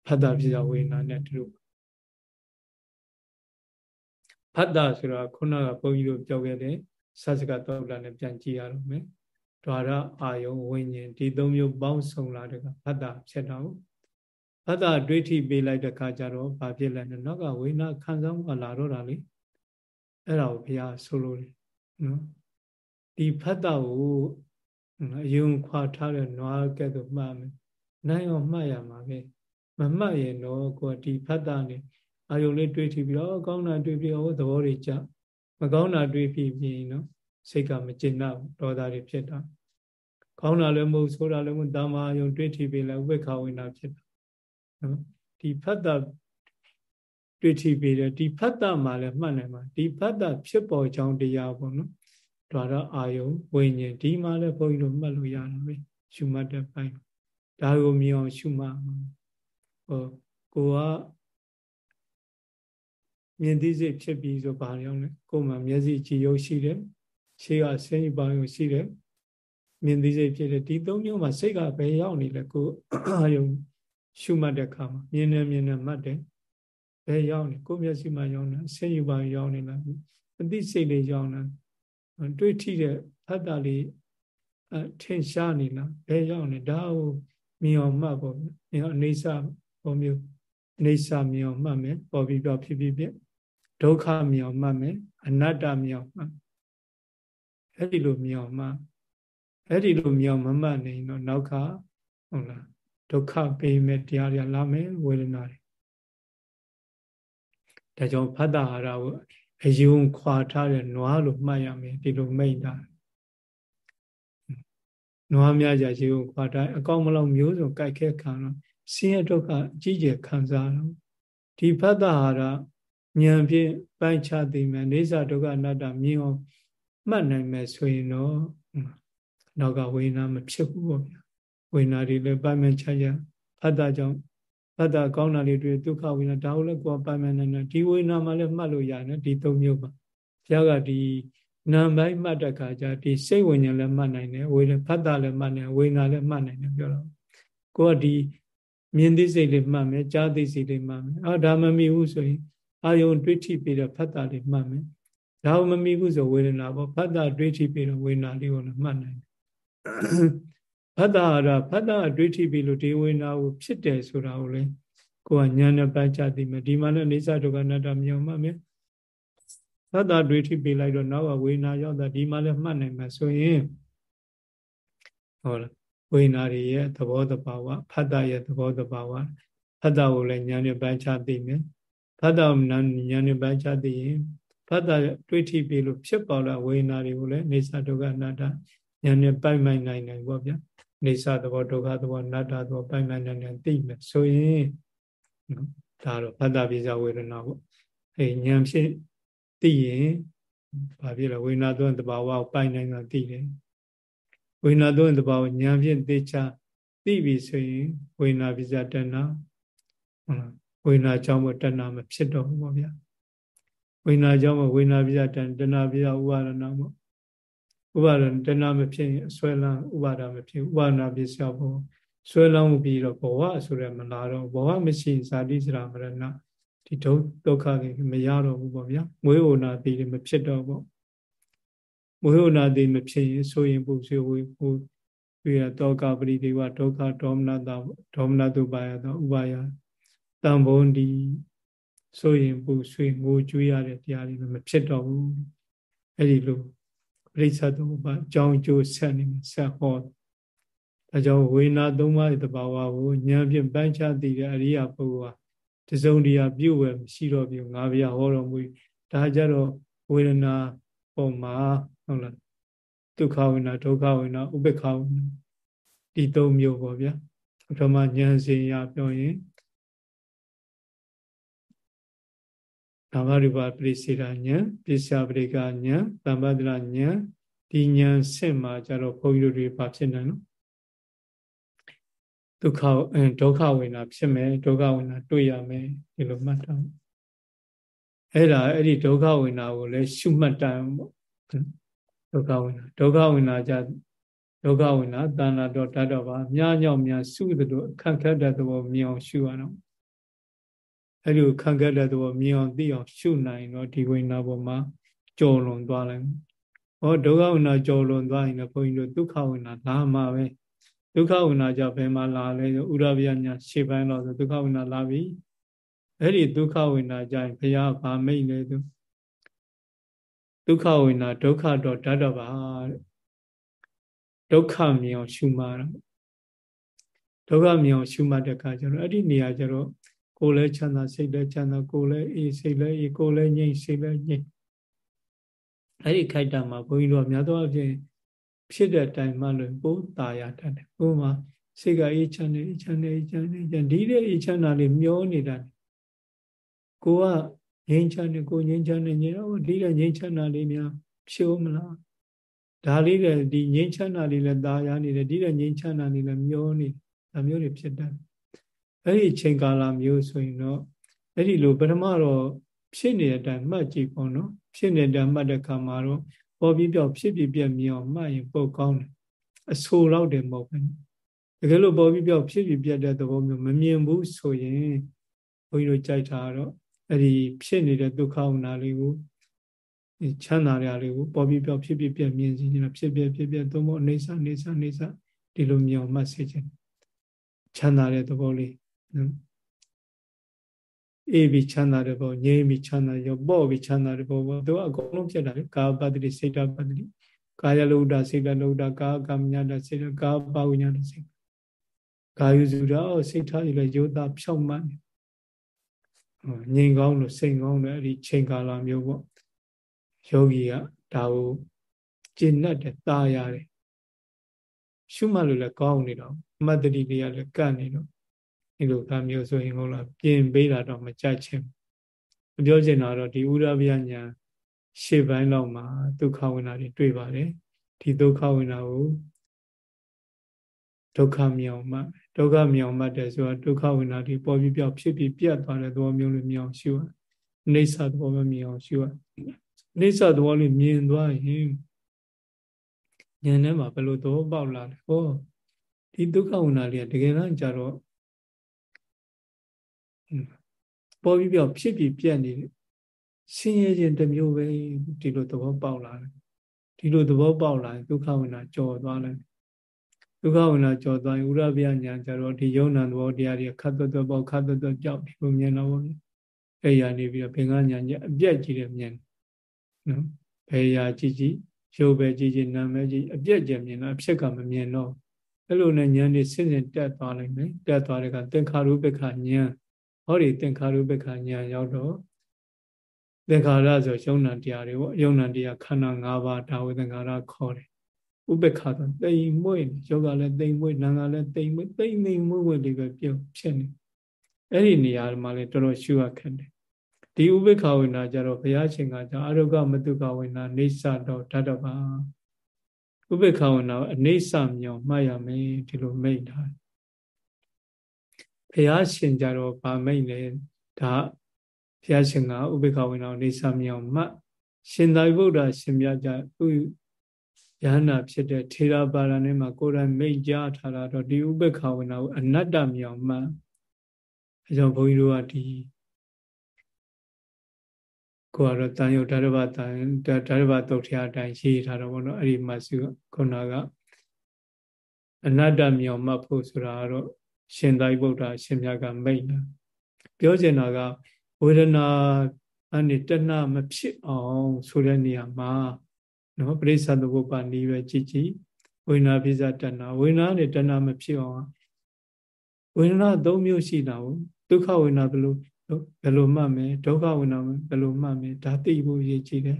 ဖတ်တာဖြစ်တဲ့ဝေနာနဲ့တူဖတ်တာဆိုတာခုနကဘုန်းကြီးတို့ပြောခဲ့တဲ့ဆတ်စကတောက်တာနဲ့ပြန်ကြည့်ရတော့မယ်ဒွါရအာယုံဝိညာဉ်ဒီသုံးမျိုးပေါင်းစုံလာတဲ့ကဖတ်တာဖြစ်တော့ဖတ်တာတွေးထိပေးလိုက်တဲ့ခါကျတော့ဘာဖြစ်လဲနောက်ကဝိညာဉ်ခံစားမှုလာတော့တာလေအဲ့ဒါကိုဘုရားဆိုလို့နော်ဒီဖတ်တာကိုအယုံခွာထားတဲ့နွားကဲ့သို့မှတ်မယ်နိုင်အောင်မှတ်ရမှာပဲ မမှတ်ရင်တော့ကိုယ်ဒီဖတ်တာနေအာယုံလေးတွေးထိပြီးတော့ကောင်းတာတွေးပြီးတော့သဘောတွေကြမကောင်းတာတွေးပြီးပြီးနော်စိတ်ကမကျင်တော့ဒေါသတွေဖြစ်တာကောင်းတာလည်းမဟုတ်ဆိုတာလည်းမဟုတ်တာမာယုံတွေးထိပြီးလည်းဥပ္ပခဝိနာဖြစ်တာနော်ဒီဖတ်တာတွေ့ထိပြီးတယ်ဒီဖတ်တာမှာလည်းမှတ်နိုင်မှာဒီဖတ်တာဖြစ်ပေါ်ကြောင်းတရားပေါ့နော်ဒါတော့အာယုံဝိညာဉ်ဒီမှာလည်းဘုန်းကြီးတို့မှတ်လို့ရတာပဲရှုမှတ်တဲ့ပိုင်းဒါကိုမြင်အောင်ရှုမှတ် ဟောကိုကမြင်သိစိတ်ဖြစ်ပြီးဆိုဘာကြောင့်လဲကိုယ်မှာမျက်စိကြည်ရုပ်ရှိတယ်ရှေးကဆင်းရဲပါရုံရှိတယ်မြင်သိစိတ်ဖြစ်တယ်ဒီသုံးမျိုးမှာစိတ်ကဘယ်ရောက်နေလဲကိုအာယုံရှုမှတ်တဲ့အခါမှာမြင်နေမြင်နေမှတ်တယ်ဘယ်ရောက်နေကိုမျက်စိမှာရောက်နေဆင်းရဲပါရောက်နေလားအသိစိတ်လေးရောက်နေတွေးထိတဲ့ဖတ်တာလေးအထင်ရှားနေလားဘယ်ရောက်နေဒါကိုမြင်အောင်မှတ်ပေါ့မြင်အောင်အနေစာ ပုံမျိုးအနေစာမြင်အောင်မှတ်မယ်ပေါ်ပြီးပြောဖြစ်ဖြစ်ဖြစ်ဒုက္ခမြင်အောင်မှတ်မယ်အနတ္တမြင်အောင်မှတ်အဲ့ဒီလိုမြင်အောင်မှအဲ့ဒီလိုမြင်အောင်မမှတ်နေတော့နောက်ကဟုတ်လားဒုက္ခပေးမဲ့တရားတွေလာမယ်ဝေဒနာတွေဒါကြောင့်ဖတ်တာဟာရကိုအယုံခွာထားတဲ့နွားလိုမှတ်ရမယ်ဒီလိုမိတ်တာနွားများကြရေကိုခွာထားအကောင့်မလောက်မျိုးစုံကြိုက်ခဲခံတော့ ဆင်းရဲဒုက္ခအကြီးကျယ်ခံစားတော့ဒီဖတ်တာဟာရဉာဏ်ဖြင့်ပိုင်းခြားသိမယ်နေစာဒုက္ခအနတ္တမြင်အောင်မှတ်နိုင်မယ်ဆိုရင်တော့နောက်ကဝိညာဉ်မဖြစ်ဘူးပေါ့ဗျာဝိညာဉ်တွေလည်းပိုင်းမှန်ခြားခြားဖတ်တာကြောင့်ဖတ်တာကောင်းတာလေးတွေဒုက္ခဝိညာဉ်ဒါကိုလည်းကိုယ်ပိုင်းမှန်နေတယ်ဒီဝိညာဉ်မှာလည်းမှတ်လို့ရတယ်ဒီသုံးမျိုးပါဘုရားကဒီနာမ်ပိုင်းမှတ်တဲ့ခါကျဒီစိတ်ဝိညာဉ်လည်းမှတ်နိုင်တယ်ဝိညာဉ်ဖတ်တာလည်းမှတ်နိုင်ဝိညာဉ်လည်းမှတ်နိုင်တယ်ပြောတော့ကိုကဒီ မြင်သိစိတ်လေးမှတ်မယ်ကြားသိစိတ်လေးမှတ်မယ်အော်ဒါမမီဘူးဆိုရင်အာယုံတွေးထိပြီးတော့ဖတ်တာလေးမှတ်မယ်ဒါမမီဘူးဆိုဝေဒနာပေါ့ဖတ်တာတွေးထိပြီးတော့ဝေဒနာလေးကိုလည်းမှတ်နိုင်တယ်ဖတ်တာရဖတ်တာအတွေ့အထိပြီးလို့ဒီဝေနာကိုဖြစ်တယ်ဆိုတာကိုလေကိုကညာနဲ့ပတ်ချသိမယ်ဒီမှာလည်းနေသဒုက္ခနာတမြောင်မှမယ်ဖတ်တာတွေ့ထိပြီးလိုက်တော့နောက်ကဝေနာရောက်တာဒီမှာလည်းမှတ်နိုင်မှာဆိုရင်ဟုတ်လား ဝေနာတွေရဲ့သဘောတဘာဝဖတ်တာရဲ့သဘောတဘာဝဖတ်တာကိုလည်းညာနဲ့ပတ်ချသိမယ်ဖတ်တာညာနဲ့ပတ်ချသိရင်ဖတ်တာတွေ့ထိပြီးလို့ဖြစ်ပေါ်လာဝေနာတွေကိုလည်းနေသဒုက္ခနာတညာနဲ့ပိုက်မိုင်နိုင်နိုင်ပေါ့ဗျာနေသသဘောဒုက္ခသဘောအနတ္တသဘောပိုင်ပိုင်နိုင်နိုင်သိမယ်ဆိုရင်နော်ဒါတော့ဖတ်တာပိစဝေဒနာပေါ့အဲဉာဏ်ဖြင့်သိရင်ဘာဖြစ်လဲဝေဒနာသွင်းတဘာဝကိုပိုင်နိုင်တာသိတယ် ဝေဒနာသွင်းတဘာဝဉာဏ်ဖြင့်သိချသိပြီဆိုရင်ဝေဒနာပိစတဏဟုတ်လားဝေဒနာကြောင့်မတဏမဖြစ်တော့ဘူးပေါ့ဗျာဝေဒနာကြောင့်မဝေဒနာပိစတဏတဏပိစဥပါဒနာပေါ့ဥပါဒတဏမဖြစ်ရင်အစွဲလန်းဥပါဒမဖြစ်ဥပါဒနာပစ္စယဘောဆွဲလောင်းပြီးတော့ဘဝဆိုရမလာတော့ဘဝမရှိဇာတိစရာမရဏဒီဒုဒုက္ခတွေမရတော့ဘူးပေါ့ဗျာမွေးဝနာတိတွေမဖြစ်တော့ပေါ့ မွေးဝနာတိမဖြစ်ရင်ဆိုရင်ပူဆွေဝေပူပြီးတော့တောကပရိဒေဝဒုက္ခဒေါမနတာဒေါမနတုပါယသောဥပါယတန်ဖိုးဒီဆိုရင်ပူဆွေငိုကြွေးရတဲ့တရားတွေမဖြစ်တော့ဘူးအဲ့ဒီလိုပရိစ္ဆသမုပ္ပါအကြောင်းကျိုးဆက်နေဆက်ဟောဒါကြောင့်ဝေနာသုံးပါးရဲ့တဘာဝကိုဉာဏ်ဖြင့်ပိုင်းခြားသိတဲ့အရိယာပုဂ္ဂိုလ်ဟာတစုံတရာပြုတ်ဝယ်မရှိတော့ဘူးငါဗျာဟောတော်မူဒါကြတော့ဝေဒနာပုံမှာ ဟုတ်လားဒုက္ခဝေဒနာဒုက္ခဝေဒနာဥပေက္ခဝေဒနာဒီသုံးမျိုးပေါ့ဗျာပထမဉာဏ်စဉ်ရပြောရင်နာမရူပပရိစေတာဉာဏ်ပစ္စယပရိကဉာဏ်သံပဒရာဉာဏ်ဒီဉာဏ်ဆင့်မှာကြတော့ဘုန်းကြီးတို့တွေဘာဖြစ်နေနော်ဒုက္ခဒုက္ခဝေဒနာဖြစ်မယ်ဒုက္ခဝေဒနာတွေ့ရမယ်ဒီလိုမှတ်ထားအဲ့ဒါအဲ့ဒီဒုက္ခဝေဒနာကိုလည်းရှုမှတ်တမ်းပေါ့ ဒုက္ခဝေဒနာဒုက္ခဝေဒနာကြဒုက္ခဝေဒနာတဏ္ဍတော်တတ်တော်ပါမြားညောင်များစုသလိုအခက်ခက်တဲ့သဘောမြင်အောင်ရှုရအောင်အဲ့ဒီခံခဲ့တဲ့သဘောမြင်အောင်သိအောင်ရှုနိုင်တော့ဒီဝိညာဉ်ပေါ်မှာကြော်လွန်သွားလိုက်။ဟောဒုက္ခဝိညာဉ်ကြော်လွန်သွားရင်လည်းဘုန်းကြီးတို့ဒုက္ခဝိညာဉ်လာမှာပဲ။ဒုက္ခဝိညာဉ်ကြောင့်ဘယ်မှာလာလဲဆိုဥရဗျာညာရှေ့ပိုင်းတော့ဆိုဒုက္ခဝိညာဉ်လာပြီ။အဲ့ဒီဒုက္ခဝိညာဉ်ကြရင်ဘုရားဗာမိတ်လေသူ ဒုက္ခဝိညာဉ်ဒုက္ခတော့ဓာတ်တော့ပါတဲ့။ဒုက္ခမြင်အောင်ရှုမှတော့ဒုက္ခမြင်အောင်ရှုမှတ်တဲ့အခါကျတော့အဲ့ဒီနေရာကျတော့ကိုယ်လည်းချမ်းသာစိတ်လည်းချမ်းသာကိုယ်လည်းအေးစိတ်လည်းအေးကိုယ်လည်းငြိမ်စိတ်လည်းငြိမ်အဲ့ဒီခိုက်တာမှာဘုန်းကြီးတို့များသောအားဖြင့်ဖြစ်တဲ့အတိုင်းမှလို့ပိုးตาရတတ်တယ်ဥပမာစိတ်ကအေးချမ်းနေအေးချမ်းနေအေးချမ်းနေဒီတဲ့အေးချမ်းတာလေးမျောနေတာကိုက ငြိမ်းချမ်းနေကိုငြိမ်းချမ်းနေညတော့ဒီတဲ့ငြိမ်းချမ်းတာလေးများဖြိုးမလားဒါလေးတဲ့ဒီငြိမ်းချမ်းတာလေးလည်းตาရနေတယ်ဒီတဲ့ငြိမ်းချမ်းတာလေးလည်းမျောနေဒါမျိုးတွေဖြစ်တတ်တယ်အဲ့ဒီချိန်ကာလမျိုးဆိုရင်တော့အဲ့ဒီလိုပထမတော့ဖြစ်နေတဲ့အတိုင်းမှတ်ကြည့်ပေါ့နော်ဖြစ်နေတဲ့အမှတ်တဲ့ခါမှာတော့ပေါ်ပြီးပြောက်ဖြစ်ပြီးပြက်မြင်အောင်မှတ်ရင်ပိုကောင်းတယ်အဆိုတော့တယ်မဟုတ်ဘူးတကယ်လို့ပေါ်ပြီးပြောက်ဖြစ်ပြီးပြက်တဲ့သဘောမျိုးမမြင်ဘူးဆိုရင်ဘုန်းကြီးတို့ကြိုက်တာတော့ အဲ့ဒီဖြစ်နေတဲ့ဒုက္ခဝနာလေးကိုချမ်းသာရလေးကိုပေါ်ပြီးပြောက်ဖြစ်ပြီးပြက်မြင်စီနေတာဖြစ်ပြက်ဖြစ်ပြက်သုံးဖို့အနေဆအနေဆအနေဆဒီလိုမြင်အောင်မှတ်စေခြင်းချမ်းသာတဲ့သဘောလေးနော်အေးပြီးချမ်းသာတဲ့ဘောငြိမ်းပြီးချမ်းသာရောပေါ့ပြီးချမ်းသာတဲ့ဘောဘောသူကအကုန်လုံးဖြစ်တာလေကာပတ္တိစိတ်တပတ္တိကာယလုဒ္ဒစိတ်တလုဒ္ဒကာကမညာတစိတ်ကာပဝိညာတစိတ်ကာယုစုတော့စိတ်ထားရလေယောသားဖြောက်မှန်း ငြိမ်ကောင်းလို့စိတ်ကောင်းလို့အဲ့ဒီချိန်ကာလမျိုးပေါ့ယောဂီကဒါကိုကျင့်တတ်တယ်ตาရတယ်ရှုမှတ်လို့လည်းကောင်းနေတော့မတ္တိလေးကလည်းကန့်နေတော့ဒီလိုကမျိုးဆိုရင်ဟုတ်လားပြင်ပေးတာတော့မကြိုက်ချင်မပြောချင်တာတော့ဒီဥရဗျညာရှေ့ပိုင်းလောက်မှာဒုက္ခဝိနာတွေတွေ့ပါတယ်ဒီဒုက္ခဝိနာကိုဒုက္ခမြောင်မှ ဒုက္ခမြောင်မှတဲ့ဆိုတာဒုက္ခဝိနာတွေပေါ်ပြီးပြောက်ဖြစ်ပြီးပြတ်သွားတဲ့သဘောမျိုးလေးမြောင်ရှုရအိဋ္ဌသဘောမျိုးမြောင်ရှုရအိဋ္ဌသဘောလေးမြင်သွားရင်ဉာဏ်ထဲမှာဘယ်လိုသဘောပေါက်လာလဲဟောဒီဒုက္ခဝိနာလေးကတကယ်တော့ကြတော့ပေါ်ပြီးပြောဖြစ်ပြီးပြက်နေတယ်ဆင်းရဲခြင်းတစ်မျိုးပဲဒီလိုသဘောပေါက်လာတယ်ဒီလိုသဘောပေါက်လာရင်ဒုက္ခဝိနာကြော်သွားတယ် ဒုက္ခဝိနာကြော်သွားရင်ဥရဗျာညာကြတော့ဒီယုံနာသဘောတရားတွေခတ်သွတ်သွတ်ပေါက်ခတ်သွတ်သွတ်ပြောက်ဒီလိုမြင်တော့ဘူးအဲ့ရနေပြီးတော့ဘင်္ဂညာညအပြက်ကြီးတယ်မြင်နော်ဘယ်ရာကြည့်ကြည့်ရုပ်ပဲကြည့်ကြည့်နာမည်ကြည့်အပြက်ကြမြင်တော့အဖြစ်ကမမြင်တော့အဲ့လိုနဲ့ဉာဏ်นี่စဉ်စဉ်တက်သွားနိုင်မယ်တက်သွားတဲ့ကသင်္ခါရုပ္ပခဉာဏ်ဟောဒီသင်္ခါရုပ္ပခဉာဏ်ရောက်တော့သင်္ခါရဆိုယုံနာတရားတွေပေါ့ယုံနာတရားခန္ဓာ၅ပါးဒါဝေသင်္ခါရခေါ်တယ် ဥပ္ပခါဆိုတိမ်မွေ့ယောဂလည်းတိမ်မွေ့နာငါလည်းတိမ်မွေ့တိမ်တိမ်မွေ့မွေ့လေးပဲပြုတ်ဖြစ်နေအဲ့ဒီနေရာမှာလည်းတော်တော်ရှုရခက်တယ်ဒီဥပ္ပခါဝိနာကြတော့ဘုရားရှင်ကကြောင့်အရုကမတုကဝိနာနေဆတော့ဓာတ်တော့ပါဥပ္ပခါဝိနာအနေဆမြောင်မှတ်ရမယ်ဒီလိုမိတ်ထားဘုရားရှင်ကြတော့ဗာမိတ်လေဒါဘုရားရှင်ကဥပေက္ခဝိနာနေဆမြောင်မှရှင်သာရိပုတ္တရှင်မြတ်ကြသူ ယဟနာဖြစ်တဲ့ထေရပါရဏနဲ့မှာကိုယ်တိုင်မိတ်ကြားထားတာတော့ဒီဥပေက္ခဝိနာကိုအနတ္တမြောင်မှအဲကြောင့်ဘုန်းကြီးတို့ကဒီကိုကတော့တန်ယုတ်ဓာရဘတန်ဓာရဘတုတ်ထရာအတိုင်းရေးထားတော့ဗောနော်အဲ့ဒီမှာစုခုနကအနတ္တမြောင်မှတ်ဖို့ဆိုတာကတော့ရှင်သာရိပုတ္တရာရှင်မြတ်ကမိတ်တာပြောချင်တာကဝေဒနာအနေတဏမဖြစ်အောင်ဆိုတဲ့နေရာမှာ နော်ပရိစ္ဆသဘုပ္ပနီးပဲကြည်ကြည်ဝိညာပိစ္ဆတဏဝိညာနဲ့တဏမဖြစ်အောင်ဝိညာသုံးမျိုးရှိတာကိုဒုက္ခဝိညာဘယ်လိုဘယ်လိုမှတ်မယ်ဒုက္ခဝိညာဘယ်လိုမှတ်မယ်ဒါသိဖို့ရည်ကြည်တယ်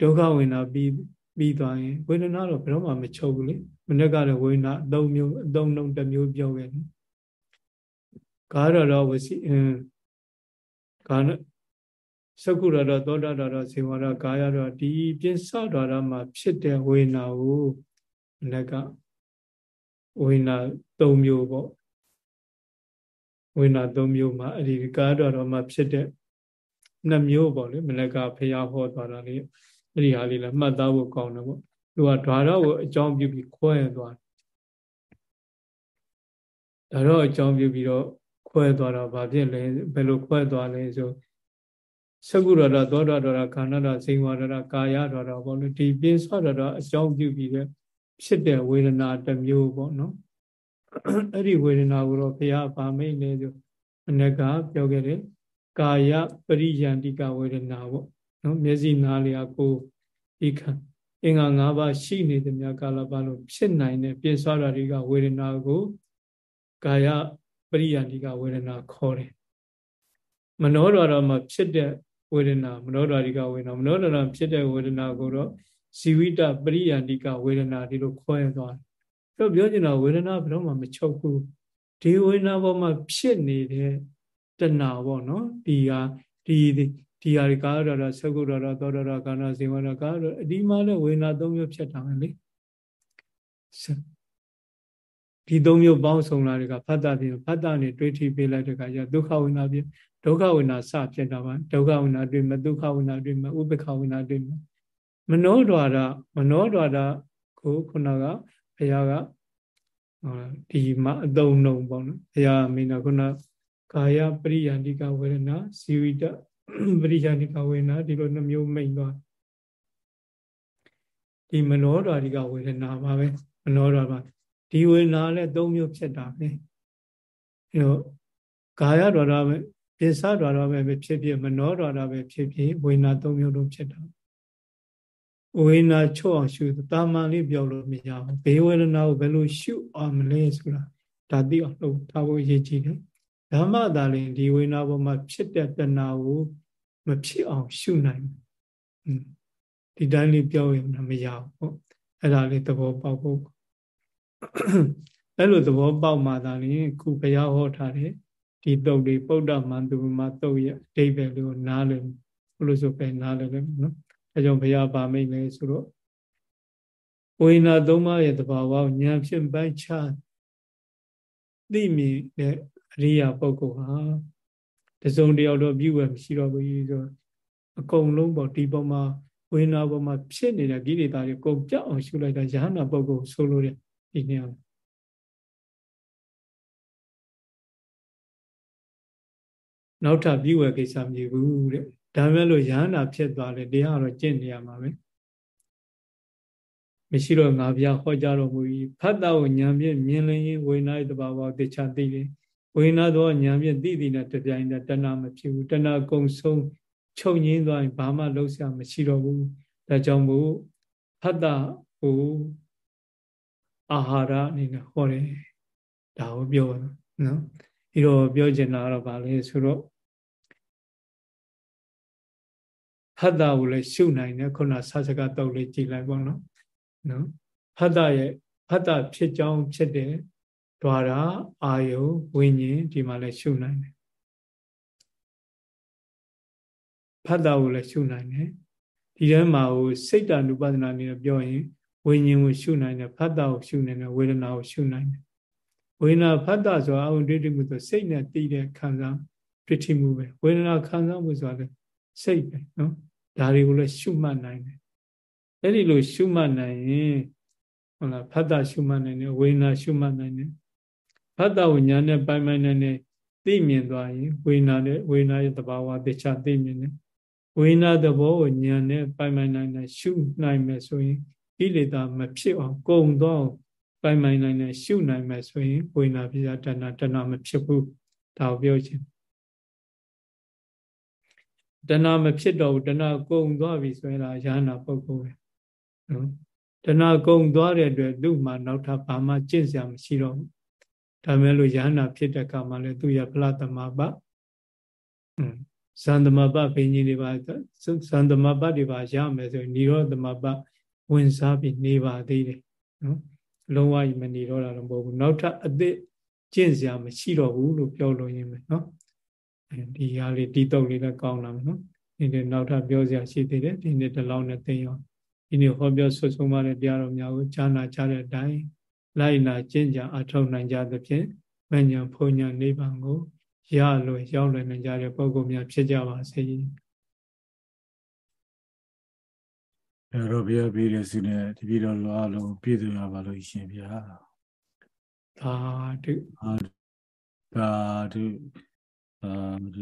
ဒုက္ခဝိညာပြီးပြီးသွားရင်ဝေဒနာတော့ဘယ်တော့မှမချုပ်ဘူးလေမနေ့ကတော့ဝေဒနာအသုံးမျိုးအသုံးလုံးတစ်မျိုးပြောခဲ့တယ်ကာရတော်ဝစီအင်းကာ နသကုရတော်သောတာတော်ဇေဝရကာယတော်ဒီပြစ္ဆတော်ရမှာဖြစ်တဲ့ဝေဒနာကိုမနေ့ကဝေဒနာ၃မျိုးပေါ့ဝေဒနာ၃မျိုးမှာအဲ့ဒီကာယတော်မှာဖြစ်တဲ့နှစ်မျိုးပေါ့လေမနေ့ကဖျားဟောသွားတာလေးအဲ့ဒီဟာလေးလည်းမှတ်သားဖို့ကောင်းတယ်ပေါ့သူကဓာရကိုအကြောင်းပြုပြီးခွဲသွားတယ်ဓာရအကြောင်းပြုပြီးတော့ခွဲသွားတော့ဘာဖြစ်လဲဘယ်လိုခွဲသွားလဲဆို သကုရတသောတာတော်ခန္ဓာတော်စိဝါဒရကာယတော်တော်ပေါ့လို့ဒီပြင်းစောတော်အကြောင်းပြုပြီးတဲ့ဖြစ်တဲ့ဝေဒနာတစ်မျိုးပေါ့နော်အဲ့ဒီဝေဒနာကိုတော့ဘုရားဗာမိတ်လဲဆိုအနကပြောခဲ့တယ်ကာယပရိယန္တိကဝေဒနာပေါ့နော်မျက်စိနားလျာကိုဒီခံအင်္ဂါ၅ပါးရှိနေသည်များကာလပတ်လို့ဖြစ်နိုင်တဲ့ပြည့်စွာတာတွေကဝေဒနာကိုကာယပရိယန္တိကဝေဒနာခေါ်တယ်မနောဒရမှာဖြစ်တဲ့ ဝေဒနာမနောဒရိကဝေဒနာမနောဒရဖြစ်တဲ့ဝေဒနာကိုတော့ဇီဝိတပရိယန္တိကဝေဒနာဒီလိုခေါ်ရသွားတယ်ပြောပြောချင်တာဝေဒနာဘယ်တော့မှမချုပ်ဘူးဒီဝေဒနာပေါ်မှာဖြစ်နေတဲ့တဏှာပေါ့နော်ဒီဟာဒီဒီဟာဒီကာရရသကုရရသောရရကာဏဇေဝရကာရအဒီမှာလည်းဝေဒနာ၃မျိုးဖြစ်တာပဲလေဒီ၃မျိုးပေါင်းစုံလာတဲ့ကဖတ်တာပြင်ဖတ်တာနဲ့တွေးထိပေးလိုက်တဲ့ကရဒုက္ခဝေဒနာပြင် ဒုက္ခဝေဒနာစဖြစ်တာပါဒုက္ခဝေဒနာတွေ့မဒုက္ခဝေဒနာတွေ့မဥပ္ပခဝေဒနာတွေ့မမနောဒွါရမနောဒွါရကိုခုနကဘုရားကဒီမှာအတုံနှုံပေါ့နော်ဘုရားမင်းကခုနကာယပရိယန္တိကဝေဒနာဇီဝိတပရိယန္တိကဝေဒနာဒီလိုနှမျိုးမိန်သွားဒီမနောဒွါရိကဝေဒနာပါပဲမနောဒွါပါဒီဝေဒနာလည်း၃မျိုးဖြစ်တာပဲအဲတော့ကာယဒွါရပဲ ပိစဒွါရပဲဖြစ်ဖြစ်မနောဒွါရပဲဖြစ်ဖြစ်ဝေဒနာ၃မျိုးလုံးဖြစ်တာဝေဒနာချော့အောင်ရှုတာမန်လေးပြောလို့မရဘူးဘေးဝေဒနာကိုဘယ်လိုရှုအောင်မလဲဆိုတာဒါသိအောင်လုပ်ထားဖို့အရေးကြီးတယ်ဓမ္မသာလင်ဒီဝေဒနာပေါ်မှာဖြစ်တဲ့တဏှာကိုမဖြစ်အောင်ရှုနိုင်ဘူးဒီတိုင်းလေးပြောရင်မရဘူးပေါ့အဲ့ဒါလေးသဘောပေါက်ဖို့အဲ့လိုသဘောပေါက်မှသာလင်ခုဘုရားဟောထားတဲ့ ဒီတုတ်တွေပုဒ္ဒမန္တုမတုတ်ရဲ့အဓိပ္ပာယ်ကိုနားလည်ဘလို့ဆိုပဲနားလည်တယ်နော်အဲကြောင့်ဘုရားပါမိတ်လဲဆိုတော့ဝိညာသုံးပါးရဲ့တဘာဝဉာဏ်ဖြင့်ပိုင်းခြားသိမြင်တဲ့အရိယာပုဂ္ဂိုလ်ဟာတစုံတယောက်တော့ပြုဝယ်မရှိတော့ဘူးဆိုအကုန်လုံးပေါ့ဒီပေါ်မှာဝိညာပေါ်မှာဖြစ်နေတဲ့ကိလေသာတွေကုန်ပြောက်အောင်ရှုလိုက်တာယဟနာပုဂ္ဂိုလ်ဆိုလို့တဲ့ဒီနေရာ နောက်ထပ်ပြီးဝယ်ကိစ္စမရှိဘူးတဲ့ဒါမဲ့လို့ရဟန္တာဖြစ်သွားတယ်တရားတော့ကျင့်နေရမှာပဲမရှိတော့ငါဘုရားဟောကြားတော်မူ၏ဖတ်တာကိုဉာဏ်ဖြင့်မြင်လင်းရင်ဝိညာဉ်တဘာဝတေချာသိတယ်ဝိညာဉ်သောဉာဏ်ဖြင့်သိသိနဲ့တပြိုင်တည်းတဏှာမဖြစ်ဘူးတဏှာကုံဆုံးချုပ်ငင်းသွားရင်ဘာမှလုံးစရာမရှိတော့ဘူးဒါကြောင့်မို့ဖတ်တာကိုအာဟာရအနေနဲ့ဟောတယ်ဒါကိုပြောနော်ပြီးတော့ပြောချင်တာကတော့ဗာလဲဆိုတော့ ဖတ်တာကိုလည်းရှုနိုင်တယ်ခုနဆစကတုတ်လေးကြည်လိုက်ပေါ့နော်နော်ဖတ်တာရဲ့ဖတ်တာဖြစ်ကြောင်းဖြစ်တဲ့ဒွါရာအာယုဝိညာဉ်ဒီမှာလည်းရှုနိုင်တယ်ဖတ်တာကိုလည်းရှုနိုင်တယ်ဒီထဲမှာဟိုစိတ်တ ानु ပဒနာနေပြောရင်ဝိညာဉ်ကိုရှုနိုင်တယ်ဖတ်တာကိုရှုနိုင်တယ်ဝေဒနာကိုရှုနိုင်တယ်ဝေဒနာဖတ်တာဆိုတာအဝိဒိတိမှုဆိုစိတ်နဲ့တည်တဲ့ခံစားပဋိတိမှုပဲဝေဒနာခံစားမှုဆိုတာလည်းစိတ်ပဲနော် ဒါတွေကိုလည်းရှုမှတ်နိုင်တယ်အဲ့ဒီလိုရှုမှတ်နိုင်ရင်ဟုတ်လားဖတ်တာရှုမှတ်နိုင်တယ်ဝေဒနာရှုမှတ်နိုင်တယ်ဖတ်တာဝိညာဉ်နဲ့ပိုင်ပိုင်နိုင်နေသိမြင်သွားရင်ဝေဒနာနဲ့ဝေဒနာရဲ့သဘာဝတခြားသိမြင်တယ်ဝေဒနာသဘောကိုဉာဏ်နဲ့ပိုင်ပိုင်နိုင်နိုင်ရှုနိုင်မယ်ဆိုရင်ဣလေတာမဖြစ်အောင်ကုံတော့ပိုင်ပိုင်နိုင်နိုင်ရှုနိုင်မယ်ဆိုရင်ဝေဒနာပြဇာတဏတဏမဖြစ်ဘူးဒါကိုပြောချင် တဏမဖြစ်တော့ဘူးတဏကုံသွားပြီဆိုရင်လားရဟန္တာပုဂ္ဂိုလ်ပဲနော်တဏကုံသွားတဲ့အတွက်သူ့မှာနောက်ထပ်ဘာမှကျင့်စရာမရှိတော့ဘူးဒါမဲ့လို့ယဟနာဖြစ်တဲ့အခါမှာလည်းသူရဖလားသမပဇန်သမပဘိညာဉ်တွေပါဇန်သမပတွေပါရမယ်ဆိုရင်និရောဓသမပဝင်စားပြီးနေပါသေးတယ်နော်လုံးဝမနေတော့တာတော့မဟုတ်ဘူးနောက်ထပ်အသစ်ကျင့်စရာမရှိတော့ဘူးလို့ပြောလို့ရင်းပဲနော် ဒီဟာလေးဒီတော့လေးလည်းကောင်းလာမယ်နော်ဒီနေ့နောက်ထပ်ပြောစရာရှိသေးတယ်ဒီနေ့ဒီလောက်နဲ့သိရောဒီနေ့ဟောပြောဆွဆုံးပါတဲ့တရားတော်များကိုကြားနာကြတဲ့အတိုင်းလိုက်နာကျင့်ကြအထောက်နိုင်ကြသဖြင့်မညာဖုန်ညာနိဗ္ဗာန်ကိုရလွယ်ရောက်လွယ်နိုင်ကြတဲ့ပုဂ္ဂိုလ်များဖြစ်ကြပါစေ။အဲတော့ဘုရားပြည့်တဲ့ဆုနဲ့တပည့်တော်လောအလုံးပြည့်စုံရပါလို့ရှင်ဗျာ။သာဓုသာဓု သာ